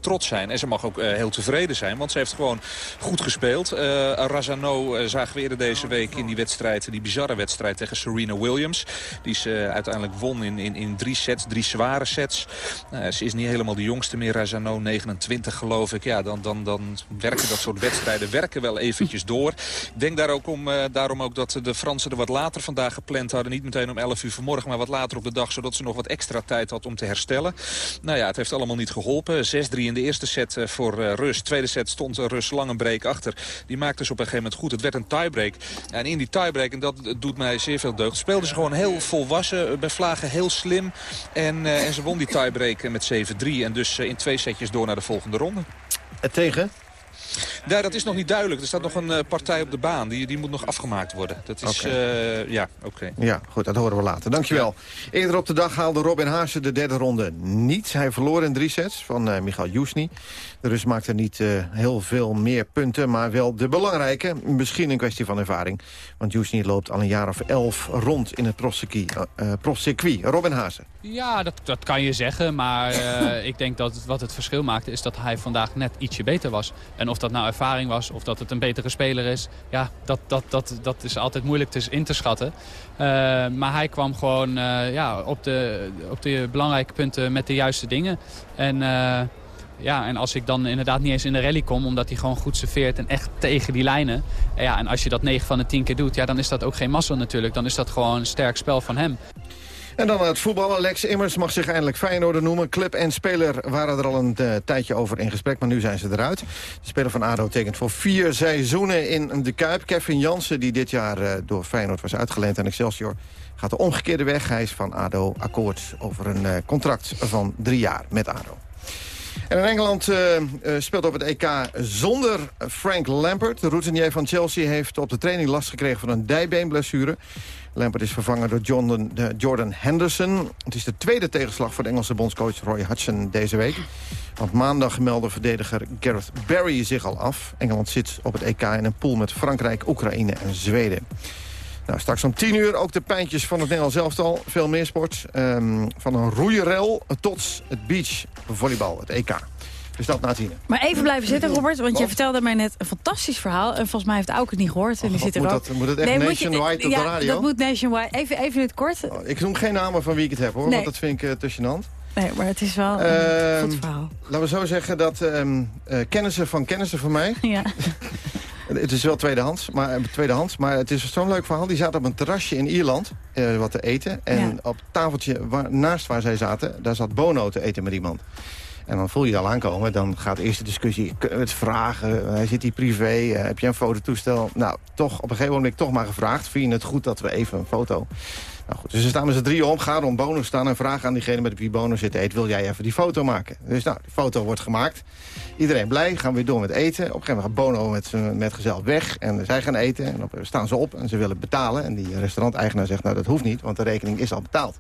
trots zijn. En ze mag ook heel tevreden zijn, want ze heeft gewoon goed gespeeld. Razano zagen we deze week in die wedstrijd, die bizarre wedstrijd tegen Serena Williams. Die ze uiteindelijk won in, in, in drie sets, drie zware sets. ze is niet helemaal de jongste meer, Razano, 29 geloof ik. Ja, dan, dan, dan werken dat soort wedstrijden werken wel eventjes door. Ik denk daar ook om, uh, daarom ook dat de Fransen er wat later vandaag gepland hadden. Niet meteen om 11 uur vanmorgen, maar wat later op de dag. Zodat ze nog wat extra tijd had om te herstellen. Nou ja, het heeft allemaal niet geholpen. 6-3 in de eerste set uh, voor uh, Rus. Tweede set stond Rus lang break achter. Die maakte ze op een gegeven moment goed. Het werd een tiebreak. En in die tiebreak, en dat doet mij zeer veel deugd... speelden ze gewoon heel volwassen. Bij Vlagen heel slim. En, en ze won die tiebreak met 7-3. En dus in twee setjes door naar de volgende ronde. tegen? Ja, dat is nog niet duidelijk. Er staat nog een uh, partij op de baan. Die, die moet nog afgemaakt worden. Dat is, okay. uh, ja, oké. Okay. Ja, goed, dat horen we later. Dankjewel. Ja. Eerder op de dag haalde Robin Haase de derde ronde niet. Hij verloor in drie sets van uh, Michael Jusni. De Rus maakte niet heel veel meer punten, maar wel de belangrijke. Misschien een kwestie van ervaring. Want Jusni loopt al een jaar of elf rond in het profcircuit. profcircuit. Robin Haase. Ja, dat, dat kan je zeggen. Maar ik denk dat wat het verschil maakte is dat hij vandaag net ietsje beter was. En of dat nou ervaring was of dat het een betere speler is... ja, dat, dat, dat, dat is altijd moeilijk in te schatten. Uh, maar hij kwam gewoon uh, ja, op, de, op de belangrijke punten met de juiste dingen. En... Uh, ja, en als ik dan inderdaad niet eens in de rally kom... omdat hij gewoon goed serveert en echt tegen die lijnen... ja, en als je dat 9 van de 10 keer doet... Ja, dan is dat ook geen massa natuurlijk. Dan is dat gewoon een sterk spel van hem. En dan het voetballen. Lex Immers mag zich eindelijk Feyenoord noemen. Club en speler waren er al een uh, tijdje over in gesprek, maar nu zijn ze eruit. De speler van ADO tekent voor vier seizoenen in de Kuip. Kevin Jansen, die dit jaar uh, door Feyenoord was uitgeleend aan Excelsior... gaat de omgekeerde weg. Hij is van ADO akkoord over een uh, contract van drie jaar met ADO. En in Engeland speelt op het EK zonder Frank Lampert. De routinier van Chelsea heeft op de training last gekregen van een dijbeenblessure. Lampert is vervangen door Jordan, Jordan Henderson. Het is de tweede tegenslag voor de Engelse bondscoach Roy Hudson deze week. Want maandag meldde verdediger Gareth Barry zich al af. Engeland zit op het EK in een pool met Frankrijk, Oekraïne en Zweden. Nou, straks om 10 uur ook de pijntjes van het Nederlands elftal. Veel meer sport. Um, van een roeierel tot het beachvolleybal, het EK. Dus dat na tien. Maar even blijven zitten, Robert, want je vertelde mij net een fantastisch verhaal. En volgens mij heeft Auke het niet gehoord. En die oh, zit er moet, ook. Dat, moet het echt nee, nationwide op ja, de radio? dat moet nationwide. Even, even in het kort. Oh, ik noem geen namen van wie ik het heb, hoor. Nee. Want dat vind ik uh, gênant. Nee, maar het is wel een uh, goed verhaal. Laten we zo zeggen dat um, uh, kennissen van kennissen van mij... Ja. Het is wel tweedehands, maar, tweedehands, maar het is zo'n leuk verhaal. Die zaten op een terrasje in Ierland wat te eten. En ja. op het tafeltje waar, naast waar zij zaten, daar zat Bono te eten met iemand. En dan voel je al aankomen. Dan gaat de eerste discussie met vragen. Hij zit hier privé. Uh, heb je een fototoestel? Nou, toch op een gegeven moment toch maar gevraagd. Vind je het goed dat we even een foto... Nou goed, dus ze staan met z'n drieën om, gaan om Bono staan... en vragen aan diegene met wie Bono zit eet... wil jij even die foto maken? Dus nou, die foto wordt gemaakt. Iedereen blij, gaan weer door met eten. Op een gegeven moment gaat Bono met metgezel weg... en zij gaan eten en dan staan ze op en ze willen betalen. En die restauranteigenaar zegt, nou dat hoeft niet... want de rekening is al betaald.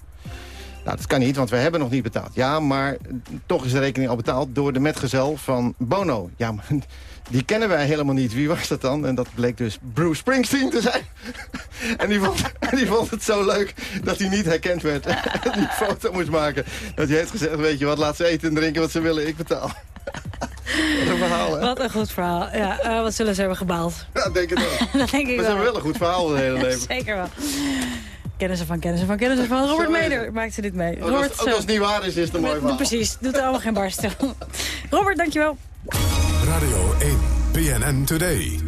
Nou, dat kan niet, want we hebben nog niet betaald. Ja, maar toch is de rekening al betaald door de metgezel van Bono. Ja, maar die kennen wij helemaal niet. Wie was dat dan? En dat bleek dus Bruce Springsteen te zijn. en, die vond, die vond het zo leuk dat hij niet herkend werd. en die foto moest maken. Dat hij heeft gezegd, weet je wat, laat ze eten en drinken wat ze willen, ik betaal. Wat een verhaal, hè? Wat een goed verhaal. Ja, uh, wat zullen ze hebben gebaald? Ja, denk het wel. dat denk ik maar wel. ze hebben wel een goed verhaal het hele leven. Zeker wel. Kennissen van kennissen van kennissen van. Robert Meder maakt ze dit mee. Ook, Robert, als, ook als het niet waar is, is het een mooi verhaal. Precies, doet er allemaal geen barsten. Robert, dankjewel. Radio 1, PNN Today.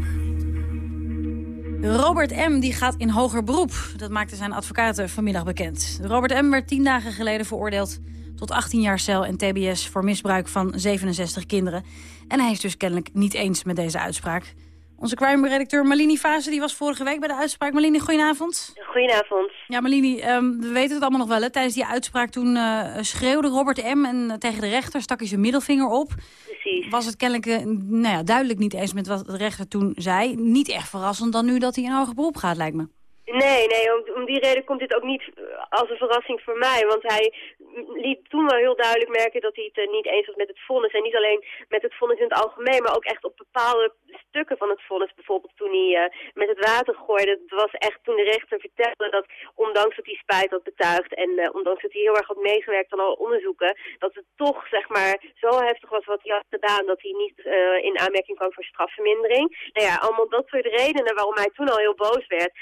Robert M. die gaat in hoger beroep. Dat maakte zijn advocaten vanmiddag bekend. Robert M. werd tien dagen geleden veroordeeld tot 18 jaar cel en tbs... voor misbruik van 67 kinderen. En hij is dus kennelijk niet eens met deze uitspraak. Onze crime-redacteur Malini Fase die was vorige week bij de uitspraak. Malini, goedenavond. Goedenavond. Ja, Malini, um, we weten het allemaal nog wel. Hè? Tijdens die uitspraak toen uh, schreeuwde Robert M. en uh, tegen de rechter stak hij zijn middelvinger op. Precies. Was het kennelijk uh, nou ja, duidelijk niet eens met wat de rechter toen zei. Niet echt verrassend dan nu dat hij in hoger beroep gaat, lijkt me. Nee, nee, om, om die reden komt dit ook niet als een verrassing voor mij. Want hij liet toen wel heel duidelijk merken dat hij het uh, niet eens was met het vonnis. En niet alleen met het vonnis in het algemeen, maar ook echt op bepaalde stukken van het vonnis. Bijvoorbeeld toen hij uh, met het water gooide. Het was echt toen de rechter vertelde dat ondanks dat hij spijt had betuigd... en uh, ondanks dat hij heel erg had meegewerkt aan alle onderzoeken... dat het toch zeg maar zo heftig was wat hij had gedaan... dat hij niet uh, in aanmerking kwam voor strafvermindering. Nou ja, allemaal dat soort redenen waarom hij toen al heel boos werd...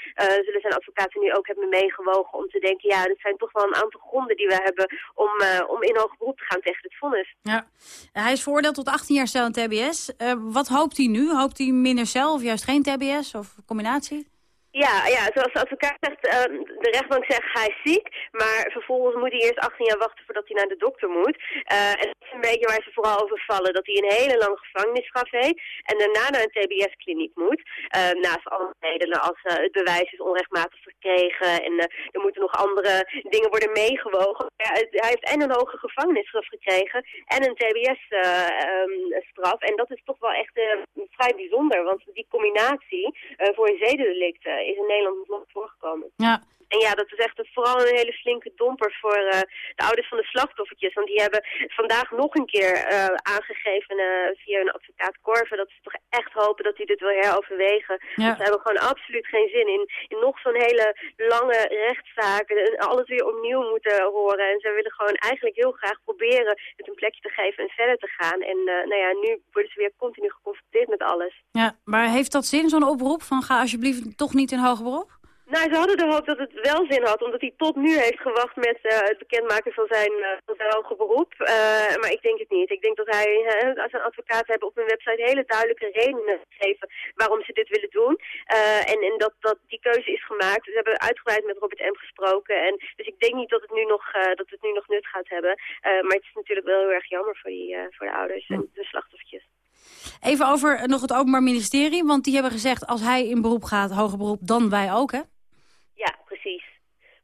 zullen zijn advocaten nu ook hebben meegewogen om te denken... ja, dit zijn toch wel een aantal gronden die we hebben om, om in hoger beroep te gaan tegen dit vonnis. Ja, hij is veroordeeld tot 18 jaar cel in TBS. wat hoopt hij nu? Hoopt hij minder cel of juist geen TBS of combinatie? Ja, ja, zoals de advocaat zegt, uh, de rechtbank zegt hij is ziek, maar vervolgens moet hij eerst 18 jaar wachten voordat hij naar de dokter moet. Uh, en dat is een beetje waar ze vooral over vallen, dat hij een hele lange gevangenisstraf heeft en daarna naar een TBS-kliniek moet. Uh, naast alle redenen als eh, het bewijs is onrechtmatig verkregen en er moeten nog andere dingen worden meegewogen. Hij heeft en een hoge gevangenisstraf gekregen en een TBS-straf um, en dat is toch wel echt vrij bijzonder, want die combinatie voor een zedendelict is in Nederland nog voorgekomen. Ja. En ja, dat is echt een, vooral een hele flinke domper voor uh, de ouders van de slachtoffertjes. Want die hebben vandaag nog een keer uh, aangegeven uh, via hun advocaat Korven... dat ze toch echt hopen dat hij dit wil heroverwegen. Ja. Ze hebben gewoon absoluut geen zin in, in nog zo'n hele lange rechtszaak. En alles weer opnieuw moeten horen. En ze willen gewoon eigenlijk heel graag proberen het een plekje te geven en verder te gaan. En nou ja, nu worden ze weer continu geconfronteerd met alles. Ja, maar heeft dat zin, zo'n oproep? Van ga alsjeblieft toch niet in hoger beroep? Nou, ze hadden de hoop dat het wel zin had, omdat hij tot nu heeft gewacht met uh, het bekendmaken van zijn, uh, hoge beroep. Uh, maar ik denk het niet. Ik denk dat hij, als een advocaat hebben op hun website hele duidelijke redenen gegeven waarom ze dit willen doen. en en dat, dat die keuze is gemaakt. We hebben uitgebreid met Robert M. gesproken. En, dus ik denk niet dat het nu nog, dat het nu nog nut gaat hebben. maar het is natuurlijk wel heel erg jammer voor, die, voor de ouders en de slachtoffertjes. Even over nog het Openbaar Ministerie, want die hebben gezegd als hij in beroep gaat, hoger beroep, dan wij ook, hè? Ja, precies.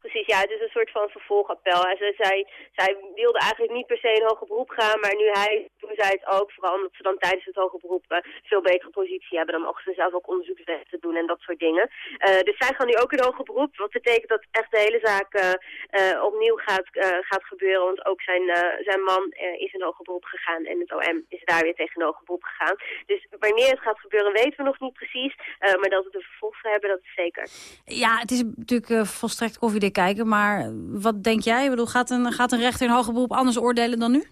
Precies, ja, het is een soort van vervolgappel. Ze, zij, zij wilde eigenlijk niet per se in hoger beroep gaan, maar nu hij, toen zei het ook, vooral omdat ze dan tijdens het hoger beroep uh, veel betere positie hebben, dan mogen ze zelf ook onderzoeksrechten doen en dat soort dingen. Uh, dus zij gaan nu ook in hoger beroep, wat betekent dat echt de hele zaak uh, opnieuw gaat, gaat gebeuren, want ook zijn, zijn man is in hoger beroep gegaan en het OM is daar weer tegen hoger beroep gegaan. Dus wanneer het gaat gebeuren weten we nog niet precies, maar dat we een vervolg hebben, dat is zeker. Ja, het is natuurlijk volstrekt koffiedik kijken, maar wat denk jij? Ik bedoel, gaat een, gaat een rechter in hoger beroep anders oordelen dan nu?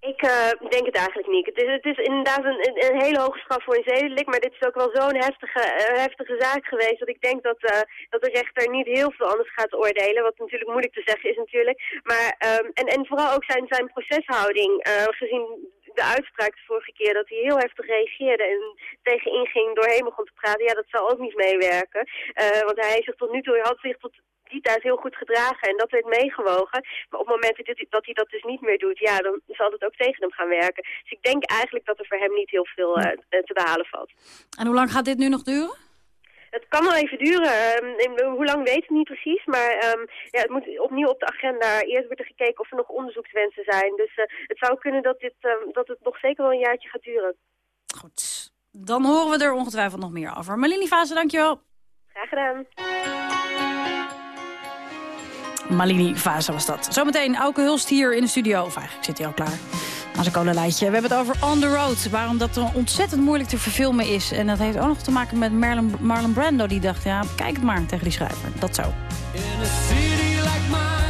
Ik uh, denk het eigenlijk niet. Het is, het is inderdaad een, een, hele hoge straf voor een zedelijk, maar dit is ook wel zo'n heftige, uh, heftige zaak geweest dat ik denk dat, uh, dat de rechter niet heel veel anders gaat oordelen. Wat natuurlijk moeilijk te zeggen is natuurlijk. Maar, um, en, en vooral ook zijn, zijn proceshouding, gezien de uitspraak de vorige keer dat hij heel heftig reageerde en tegen inging doorheen begon te praten, ja, dat zal ook niet meewerken. Want hij zich tot nu toe, had zich tot die tijd heel goed gedragen en dat werd meegewogen. Maar op het moment dat hij dat dus niet meer doet, ja, dan zal het ook tegen hem gaan werken. Dus ik denk eigenlijk dat er voor hem niet heel veel uh, te behalen valt. En hoe lang gaat dit nu nog duren? Het kan wel even duren. Um, hoe lang weet ik niet precies. Maar um, ja, het moet opnieuw op de agenda. Eerst wordt er gekeken of er nog onderzoekswensen zijn. Dus uh, het zou kunnen dat, dit, um, dat het nog zeker wel een jaartje gaat duren. Goed. Dan horen we er ongetwijfeld nog meer over. Malini Fase, dankjewel. Graag gedaan. Malini Fase was dat. Zometeen Auke Hulst hier in de studio. Of eigenlijk zit hij al klaar. Als een kolenlijtje. We hebben het over On The Road. Waarom dat ontzettend moeilijk te verfilmen is. En dat heeft ook nog te maken met Marlon, Marlon Brando. Die dacht, ja, kijk het maar tegen die schrijver. Dat zo. In a city like mine,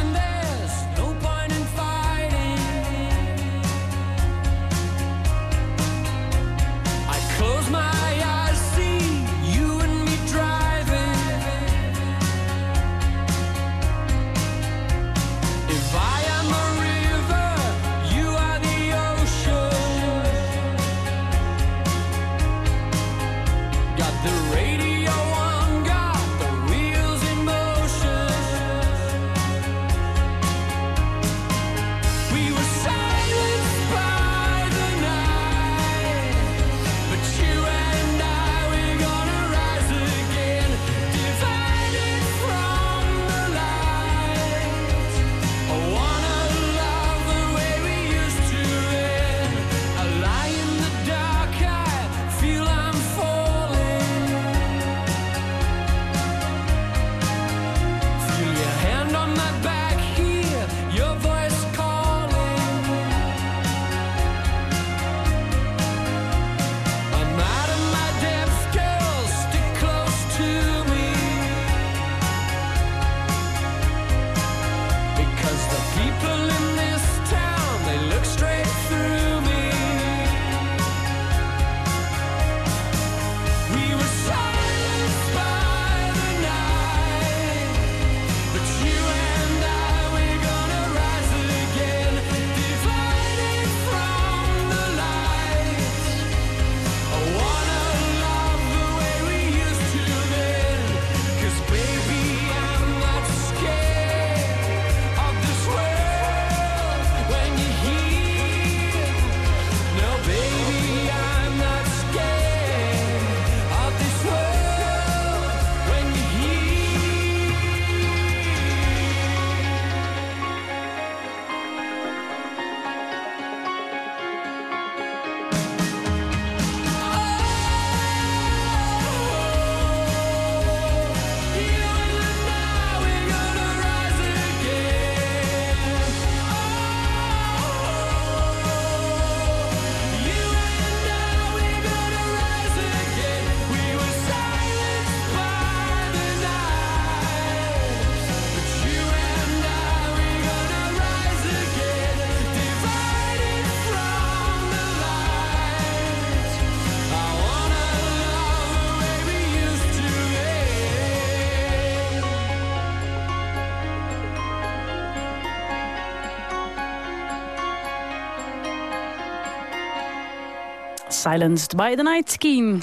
Silenced by the Night Scheme.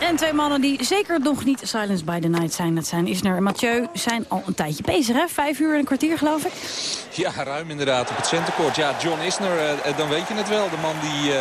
En twee mannen die zeker nog niet Silenced by the Night zijn. Dat zijn Isner en Mathieu. Zijn al een tijdje bezig, hè? Vijf uur en een kwartier, geloof ik. Ja, ruim inderdaad op het centercourt. Ja, John Isner, uh, dan weet je het wel. De man die uh,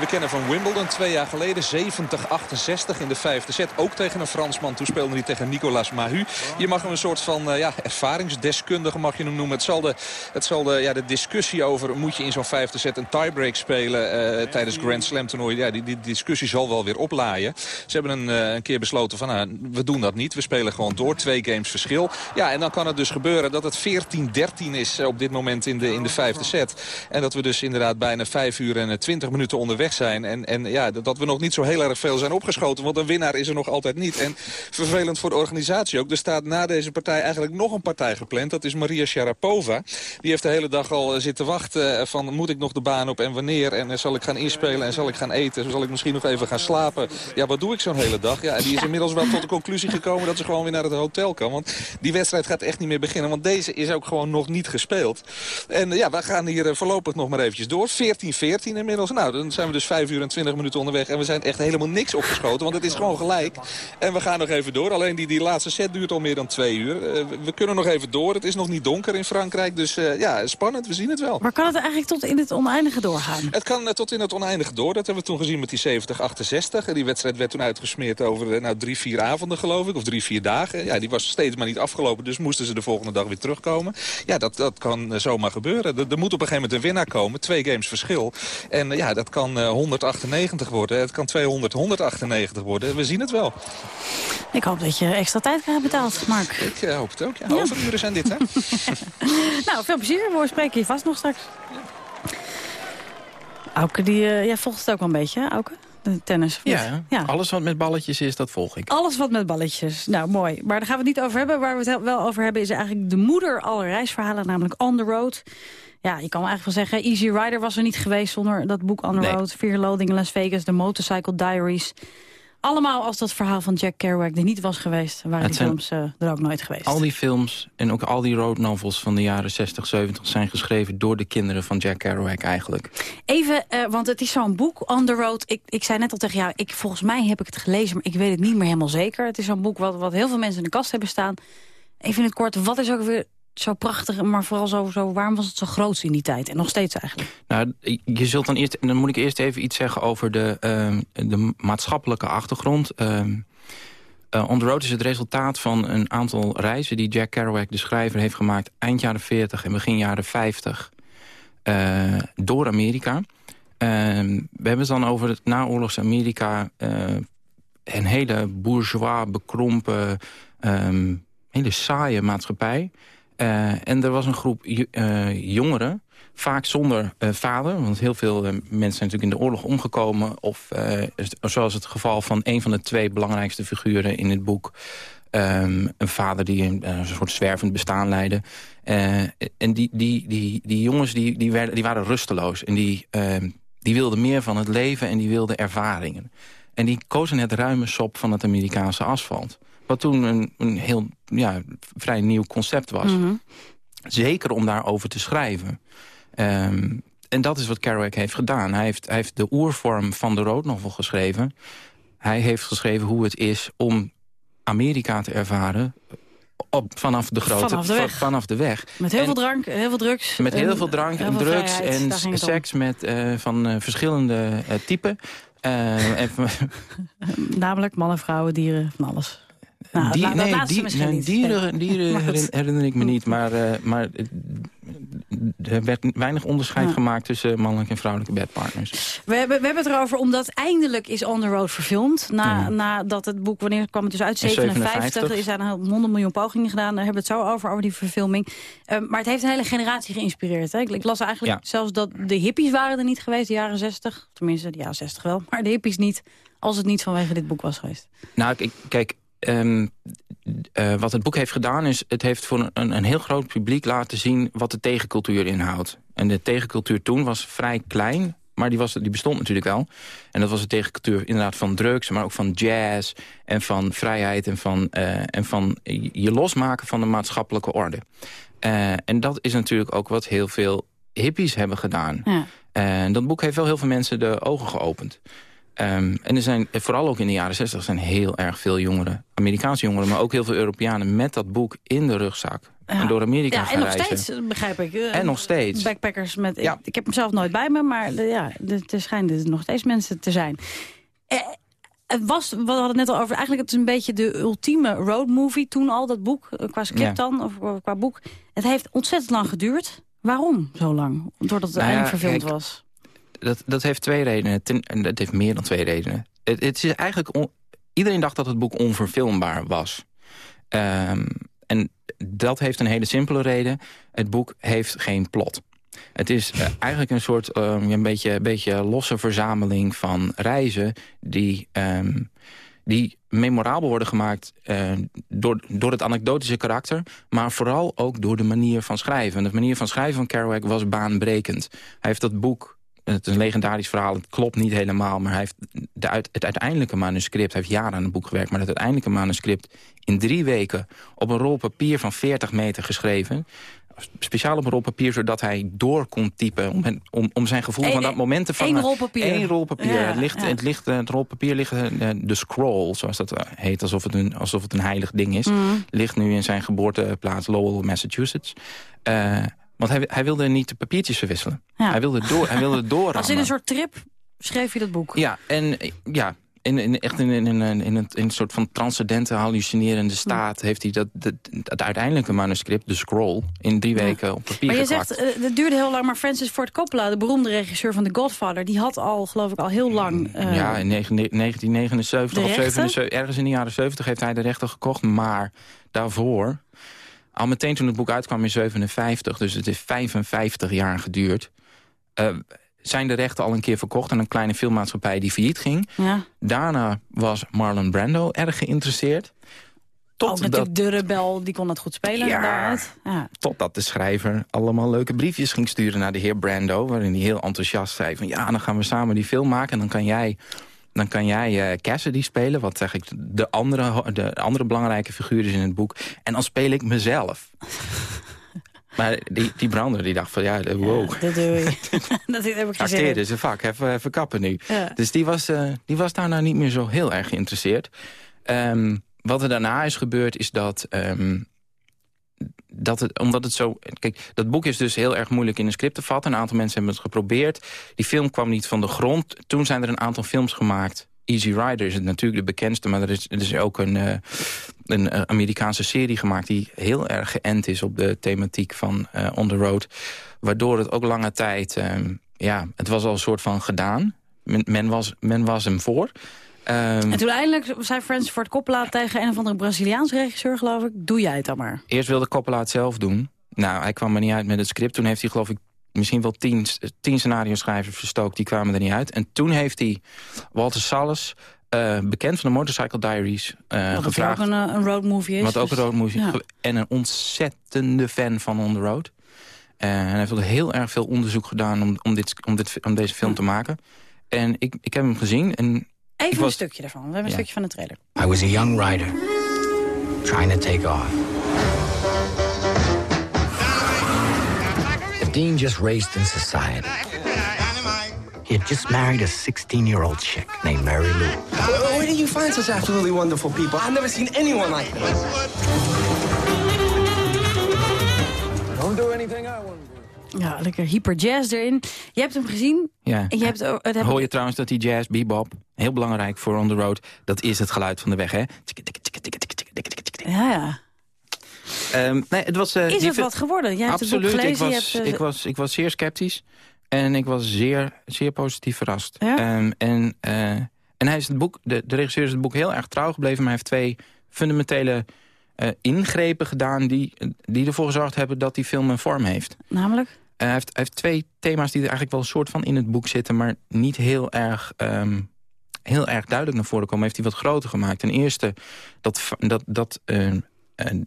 we kennen van Wimbledon twee jaar geleden. 70-68 in de vijfde set. Ook tegen een Fransman. Toen speelde hij tegen Nicolas Mahu. Je mag hem een soort van uh, ja, ervaringsdeskundige mag je hem noemen. Het zal, de, het zal de, ja, de discussie over moet je in zo'n vijfde set een tiebreak spelen tijdens Grand Slam toernooi. Ja, die, die discussie zal wel weer oplaaien. Ze hebben een, een keer besloten van nou, we doen dat niet. We spelen gewoon door. Twee games verschil. Ja, en dan kan het dus gebeuren dat het 14-13 is op dit moment in de, in de vijfde set. En dat we dus inderdaad bijna vijf uur en twintig minuten onderweg zijn. En, en ja, dat we nog niet zo heel erg veel zijn opgeschoten. Want een winnaar is er nog altijd niet. En vervelend voor de organisatie ook. Er staat na deze partij eigenlijk nog een partij gepland. Dat is Maria Sharapova. Die heeft de hele dag al zitten wachten van moet ik nog de baan op en wanneer. En zal ik gaan inspelen en zal ik gaan eten. Zal ik misschien nog even gaan slapen. Ja, wat doe ik zo'n hele dag? Ja, en die is inmiddels wel tot de conclusie gekomen dat ze gewoon weer naar het hotel kan. Want die wedstrijd gaat echt niet meer beginnen. Want deze is ook gewoon nog niet gespeeld. En ja, we gaan hier voorlopig nog maar eventjes door. 14-14 inmiddels. Nou, dan zijn we dus 5 uur en 20 minuten onderweg. En we zijn echt helemaal niks opgeschoten, want het is gewoon gelijk. En we gaan nog even door. Alleen die, die laatste set duurt al meer dan twee uur. Uh, we kunnen nog even door. Het is nog niet donker in Frankrijk. Dus uh, ja, spannend. We zien het wel. Maar kan het eigenlijk tot in het oneindige doorgaan? Het kan uh, tot in het oneindige door. Dat hebben we toen gezien met die 70-68. Die wedstrijd werd toen uitgesmeerd over nou, drie, vier avonden geloof ik. Of drie, vier dagen. Ja, die was steeds maar niet afgelopen. Dus moesten ze de volgende dag weer terugkomen. Ja, dat, dat kan zomaar gebeuren. Er, er moet op een gegeven moment een winnaar komen. Twee games verschil. En ja, dat kan 198 worden. Het kan 200, 198 worden. We zien het wel. Ik hoop dat je extra tijd krijgt betaald, Mark. Ik uh, hoop het ook. Ja. Overuren zijn dit, hè? nou, veel plezier. We spreken je vast nog straks. Auke, die, uh, jij volgt het ook wel een beetje, hè, Auke? De tennis. Ja, ja, alles wat met balletjes is, dat volg ik. Alles wat met balletjes. Nou, mooi. Maar daar gaan we het niet over hebben. Waar we het wel over hebben is eigenlijk de moeder aller reisverhalen, namelijk On The Road. Ja, je kan eigenlijk wel zeggen, Easy Rider was er niet geweest zonder dat boek On The Nee. Road. Fear Loading in Las Vegas, The Motorcycle Diaries. Allemaal als dat verhaal van Jack Kerouac er niet was geweest... waren Het die films eh, er ook nooit geweest. Al die films en ook al die road novels van de jaren 60, 70... zijn geschreven door de kinderen van Jack Kerouac eigenlijk. Even, eh, want het is zo'n boek, On The Road. Ik, ik zei net al tegen jou, ik, volgens mij heb ik het gelezen... maar ik weet het niet meer helemaal zeker. Het is zo'n boek wat, wat heel veel mensen in de kast hebben staan. Even in het kort, wat is ook weer zo prachtig... maar vooral zo, zo waarom was het zo groot in die tijd? En nog steeds eigenlijk. Nou, je zult dan eerst, dan moet ik eerst even iets zeggen over de, ehm, de maatschappelijke achtergrond. Eh, On the Road is het resultaat van een aantal reizen die Jack Kerouac, de schrijver, heeft gemaakt eind jaren 40 en begin jaren 50 eh, door Amerika. Ehm, we hebben dan over het naoorlogs Amerika, eh, een hele bourgeois, bekrompen, ehm, hele saaie maatschappij. Eh, en er was een groep eh, jongeren, vaak zonder eh, vader. Want heel veel mensen zijn natuurlijk in de oorlog omgekomen. Of zoals het geval van een van de twee belangrijkste figuren in het boek. ehm, een vader die een, soort zwervend bestaan leidde. En die, die, die, die jongens die, die, werden, die waren rusteloos. En die, ehm, die wilden meer van het leven en die wilden ervaringen. En die kozen het ruime sop van het Amerikaanse asfalt. Wat toen een, een heel ja, vrij nieuw concept was. Mhm. Zeker om daarover te schrijven. Ehm, en dat is wat Kerouac heeft gedaan. Hij heeft, hij heeft de oervorm van de road novel geschreven. Hij heeft geschreven hoe het is om Amerika te ervaren... Op, vanaf de grote Vanaf de weg. va- vanaf de weg. Met heel En- veel drank, heel veel drugs. met heel en veel drank en drugs vrijheid. en seks met, eh, van eh, verschillende eh, typen. En, Namelijk mannen, vrouwen, dieren, van alles. Nou, Die- nee, die- misschien nee, niet. dieren, herinner, ik me niet. Maar, eh, maar eh, er werd weinig onderscheid Ja. gemaakt tussen mannelijke en vrouwelijke bedpartners. We hebben, we hebben het erover omdat eindelijk is On The Road verfilmd. Na, Nadat het boek, wanneer kwam het dus uit? In 57. 57. Er zijn een 100 miljoen pogingen gedaan. Daar hebben we het zo over, over die verfilming. Ehm, maar het heeft een hele generatie geïnspireerd. Hè? Ik, ik las eigenlijk Ja. zelfs dat de hippies waren er niet geweest, de jaren 60. Tenminste, de jaren 60 wel. Maar de hippies niet, als het niet vanwege dit boek was geweest. Nou, ik- kijk, eh, wat het boek heeft gedaan is... het heeft voor een, een heel groot publiek laten zien wat de tegencultuur inhoudt. En de tegencultuur toen was vrij klein... Maar die, was, die bestond natuurlijk wel. En dat was de tegencultuur inderdaad van drugs... maar ook van jazz en van vrijheid... en van, eh, en van je losmaken van de maatschappelijke orde. Eh, en dat is natuurlijk ook wat heel veel hippies hebben gedaan. Ja. En dat boek heeft wel heel veel mensen de ogen geopend. Ehm, en er zijn, vooral ook in de jaren 60, zijn heel erg veel jongeren. Amerikaanse jongeren, maar ook heel veel Europeanen... met dat boek in de rugzak. En door Amerika ja, gaan en nog reizen. steeds, begrijp ik. eh, En nog steeds. Backpackers met... Ik, ik heb hem zelf nooit bij me, maar eh, ja, er schijnen er nog steeds mensen te zijn. Eh, het was, we hadden het net al over, eigenlijk het is een beetje de ultieme roadmovie toen al, dat boek, eh, qua script Ja. dan, of qua boek. Het heeft ontzettend lang geduurd. Waarom zo lang? Doordat het Nou ja, eindelijk verfilmd was. Dat, dat heeft twee redenen. Ten, en het heeft meer dan twee redenen. Het, het is eigenlijk iedereen dacht dat het boek onverfilmbaar was. Ehm, en dat heeft een hele simpele reden. Het boek heeft geen plot. Het is eh, eigenlijk een soort ehm, een beetje, beetje losse verzameling van reizen... die, ehm, die memorabel worden gemaakt eh, door, door het anekdotische karakter... maar vooral ook door de manier van schrijven. En de manier van schrijven van Kerouac was baanbrekend. Hij heeft dat boek het is een legendarisch verhaal, het klopt niet helemaal... maar hij heeft de uit, het uiteindelijke manuscript... hij heeft jaren aan het boek gewerkt... maar het uiteindelijke manuscript in drie weken... op een rol papier van 40 meter geschreven. Speciaal op een rol papier, zodat hij door kon typen... om, om, om zijn gevoel Eén- van dat moment te vangen. één rol papier. Eén rol papier. Ja, het, ligt, ja. het, ligt, het rol papier ligt, eh, de scroll, zoals dat eh, heet... alsof het een, alsof het een heilig ding is... Mhm. ligt nu in zijn geboorteplaats Lowell, Massachusetts... Eh, want hij, hij wilde niet de papiertjes verwisselen. Ja. Hij wilde door, hij wilde doorrammen. Als in een soort trip schreef je dat boek. Ja, en eh, ja, in, in, echt in, in, in, een, in een soort van transcendente, hallucinerende staat... heeft hij dat, dat, het uiteindelijke manuscript, de scroll... in drie weken op papier Maar je zegt, eh, het duurde heel lang, maar Francis Ford Coppola, de beroemde regisseur van The Godfather, die had al, geloof ik, al heel lang... eh, ja, in negen- 1979 de of rechten? 77, ergens in de jaren 70 heeft hij de rechten gekocht. Maar daarvoor, al meteen toen het boek uitkwam in 57... dus het heeft 55 jaar geduurd... eh, zijn de rechten al een keer verkocht aan een kleine filmmaatschappij die failliet ging. Ja. Daarna was Marlon Brando erg geïnteresseerd. Tot dat, natuurlijk de rebel, die kon dat goed spelen. Ja. inderdaad. Ja. totdat de schrijver allemaal leuke briefjes ging sturen naar de heer Brando... waarin hij heel enthousiast zei van... ja, dan gaan we samen die film maken en dan kan jij... Dan kan jij eh, Cassidy spelen, wat eigenlijk de andere, de andere belangrijke figuur is in het boek. En dan speel ik mezelf. maar die, die Brando die dacht van, ja, wow. Dat doe je. dat heb ik. Acteren is een vak, even, even kappen nu. Ja. Dus die was, eh, die was daarna niet meer zo heel erg geïnteresseerd. Ehm, wat er daarna is gebeurd is dat... ehm, dat het, omdat het zo... Kijk, dat boek is dus heel erg moeilijk in een script te vatten. Een aantal mensen hebben het geprobeerd. Die film kwam niet van de grond. Toen zijn er een aantal films gemaakt. Easy Rider is het natuurlijk de bekendste... maar er is, er is ook een, eh, een eh, Amerikaanse serie gemaakt... die heel erg geënt is op de thematiek van eh, On The Road. Waardoor het ook lange tijd... ehm, ja, het was al een soort van gedaan. Men, men, was, men was hem voor. Ehm, En toen eindelijk zei Francis Ford Coppola tegen een of andere Braziliaanse regisseur, geloof ik, doe jij het dan maar. Eerst wilde Coppola het zelf doen. Nou, hij kwam er niet uit met het script. Toen heeft hij geloof ik misschien wel tien, tien scenario-schrijvers verstookt. Die kwamen er niet uit. En toen heeft hij Walter Salles, eh, bekend van de Motorcycle Diaries, eh, Wat gevraagd. ook een, eh, een roadmovie is. Wat ook dus- een roadmovie ja. En een ontzettende fan van On The Road. En hij heeft ook heel erg veel onderzoek gedaan om, om, dit, om, dit, om deze film te maken. En ik, ik heb hem gezien. En ik Even een was, stukje daarvan. We hebben een Ja. stukje van de trailer. I was a young rider trying to take off. The dean just raised in society. He had just married a 16 year old chick named Mary Lou. Where do you find such absolutely wonderful people? I've never seen anyone like them. Don't do anything I want. Ja, lekker hyper jazz erin. Je hebt hem gezien. Ja. En je hebt het heb Hoor je trouwens dat die jazz, bebop, heel belangrijk voor On The Road... dat is het geluid van de weg, hè? Ja, ja. Ehm, nee, het was, eh, Is het fil- wat geworden? Jij hebt het Absoluut, boek gelezen. ik, je was, hebt, eh, ik, was, ik was zeer sceptisch. En ik was zeer, zeer positief verrast. Ja? Ehm, en, eh, en hij is het boek, de, de regisseur is het boek heel erg trouw gebleven... maar hij heeft twee fundamentele eh, ingrepen gedaan... Die, die ervoor gezorgd hebben dat die film een vorm heeft. Namelijk? Eh, hij, heeft, hij heeft twee thema's die er eigenlijk wel een soort van in het boek zitten... maar niet heel erg, ehm, heel erg duidelijk naar voren komen. Heeft hij wat groter gemaakt. Ten eerste dat, dat, dat eh,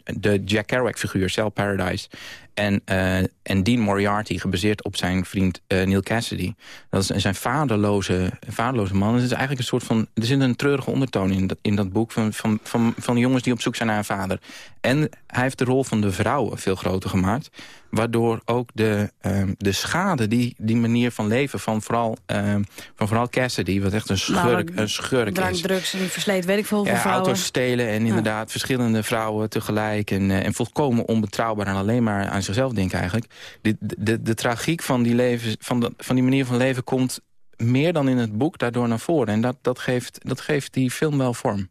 de Jack Kerouac-figuur, Cell Paradise... En, eh, en Dean Moriarty, gebaseerd op zijn vriend eh, Neil Cassidy. Dat is zijn vaderloze, vaderloze man. Het is eigenlijk een soort van... Er zit een treurige ondertoon in dat, in dat boek... Van, van, van, van jongens die op zoek zijn naar een vader. En hij heeft de rol van de vrouwen veel groter gemaakt. Waardoor ook de, ehm, de schade, die, die manier van leven van vooral, ehm, van vooral Cassidy... wat echt een schurk, Nou, een schurk Drank, is. drugs en die versleet, weet ik veel Ja, vrouwen. auto's stelen en inderdaad verschillende vrouwen tegelijk. En, eh, en volkomen onbetrouwbaar en alleen maar aan zichzelf denken eigenlijk. De, de, de, de tragiek van die, leven, van, de, van die manier van leven komt meer dan in het boek daardoor naar voren. En dat, dat, geeft, dat geeft die film wel vorm.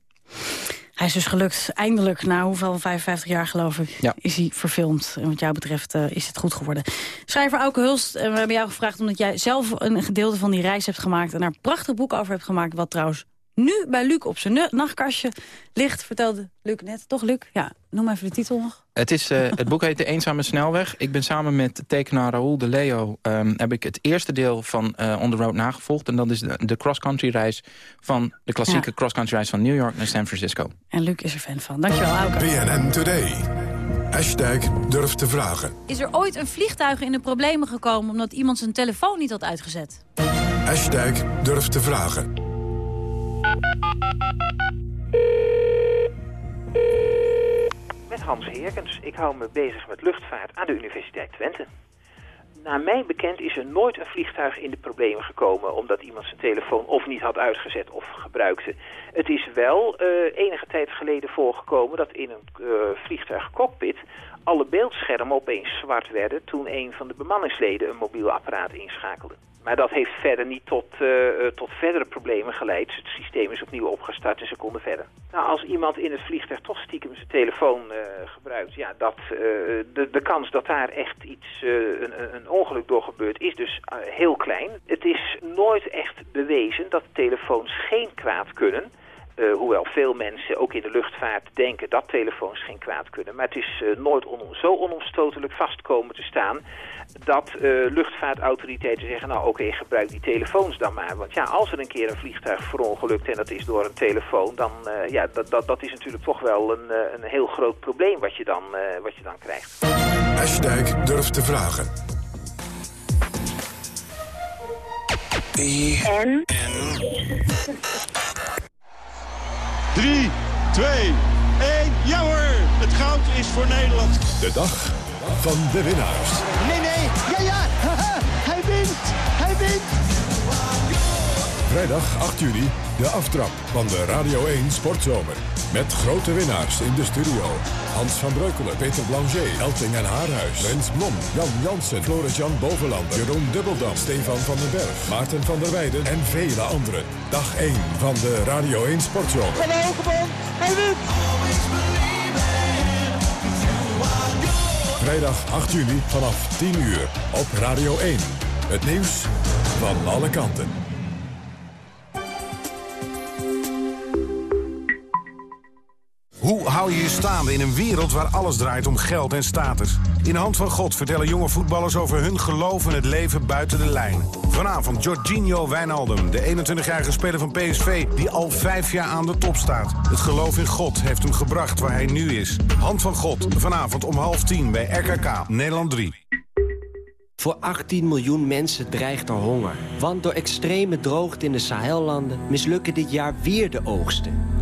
Hij is dus gelukt, eindelijk, na hoeveel, 55 jaar geloof ik, Ja. is hij verfilmd. En wat jou betreft eh, is het goed geworden. Schrijver Auke Hulst, eh, we hebben jou gevraagd omdat jij zelf een gedeelte van die reis hebt gemaakt... en daar een prachtig boek over hebt gemaakt, wat trouwens nu bij Luc op zijn nachtkastje ligt. Vertelde Luc net, toch Luc? Ja, noem even de titel nog. Het, is, eh, het boek heet De Eenzame Snelweg. Ik ben samen met tekenaar Raoul de Leo... ehm, heb ik het eerste deel van eh, On the Road nagevolgd. En dat is de, de cross-country reis van de klassieke Ja. cross-country reis van New York naar San Francisco. En Luc is er fan van. Dankjewel, Auke. BNN Today. Hashtag durf te vragen. Is er ooit een vliegtuig in de problemen gekomen... omdat iemand zijn telefoon niet had uitgezet? Hashtag durf te vragen. Met Hans Heerkens. Ik hou me bezig met luchtvaart aan de Universiteit Twente. Naar mij bekend is er nooit een vliegtuig in de problemen gekomen... omdat iemand zijn telefoon of niet had uitgezet of gebruikte. Het is wel eh, enige tijd geleden voorgekomen dat in een uh, vliegtuigcockpit... alle beeldschermen opeens zwart werden toen een van de bemanningsleden een mobiel apparaat inschakelde. Maar dat heeft verder niet tot, uh, tot verdere problemen geleid. Het systeem is opnieuw opgestart en ze konden verder. Nou, als iemand in het vliegtuig toch stiekem zijn telefoon uh, gebruikt... ja, dat, de, de kans dat daar echt iets, een, een, ongeluk door gebeurt, is dus heel klein. Het is nooit echt bewezen dat telefoons geen kwaad kunnen... Uh, hoewel veel mensen ook in de luchtvaart denken dat telefoons geen kwaad kunnen. Maar het is uh, nooit on zo onomstotelijk vastkomen te staan dat uh, luchtvaartautoriteiten zeggen... nou oké, okay, gebruik die telefoons dan maar. Want ja, als er een keer een vliegtuig verongelukt en dat is door een telefoon... dan ja, dat, dat, dat is natuurlijk toch wel een, een heel groot probleem wat je dan, wat je dan krijgt. Hashtag durf te vragen. En? 3, 2, 1, ja hoor! Het goud is voor Nederland. De dag van de winnaars. Nee, nee, ja, ja, hij wint, hij wint. Vrijdag 8 juni, de aftrap van de Radio 1 Sportzomer. Met grote winnaars in de studio. Hans van Breukelen, Peter Blanger, Elting en Haarhuis, Rens Blom, Jan Jansen, Floris-Jan Bovenlander, Jeroen Dubbeldam, Stefan van den Berg, Maarten van der Weijden en vele anderen. Dag 1 van de Radio 1 Sportzomer. Van Hogeband, hij! Vrijdag 8 juni vanaf 10 uur op Radio 1. Het nieuws van alle kanten. Hou je je staande in een wereld waar alles draait om geld en status? In hand van God vertellen jonge voetballers over hun geloof en het leven buiten de lijn. Vanavond Jorginho Wijnaldum, de 21-jarige speler van PSV... die al vijf jaar aan de top staat. Het geloof in God heeft hem gebracht waar hij nu is. Hand van God, vanavond om half tien bij RKK, Nederland 3. Voor 18 miljoen mensen dreigt er honger. Want door extreme droogte in de Sahellanden... mislukken dit jaar weer de oogsten.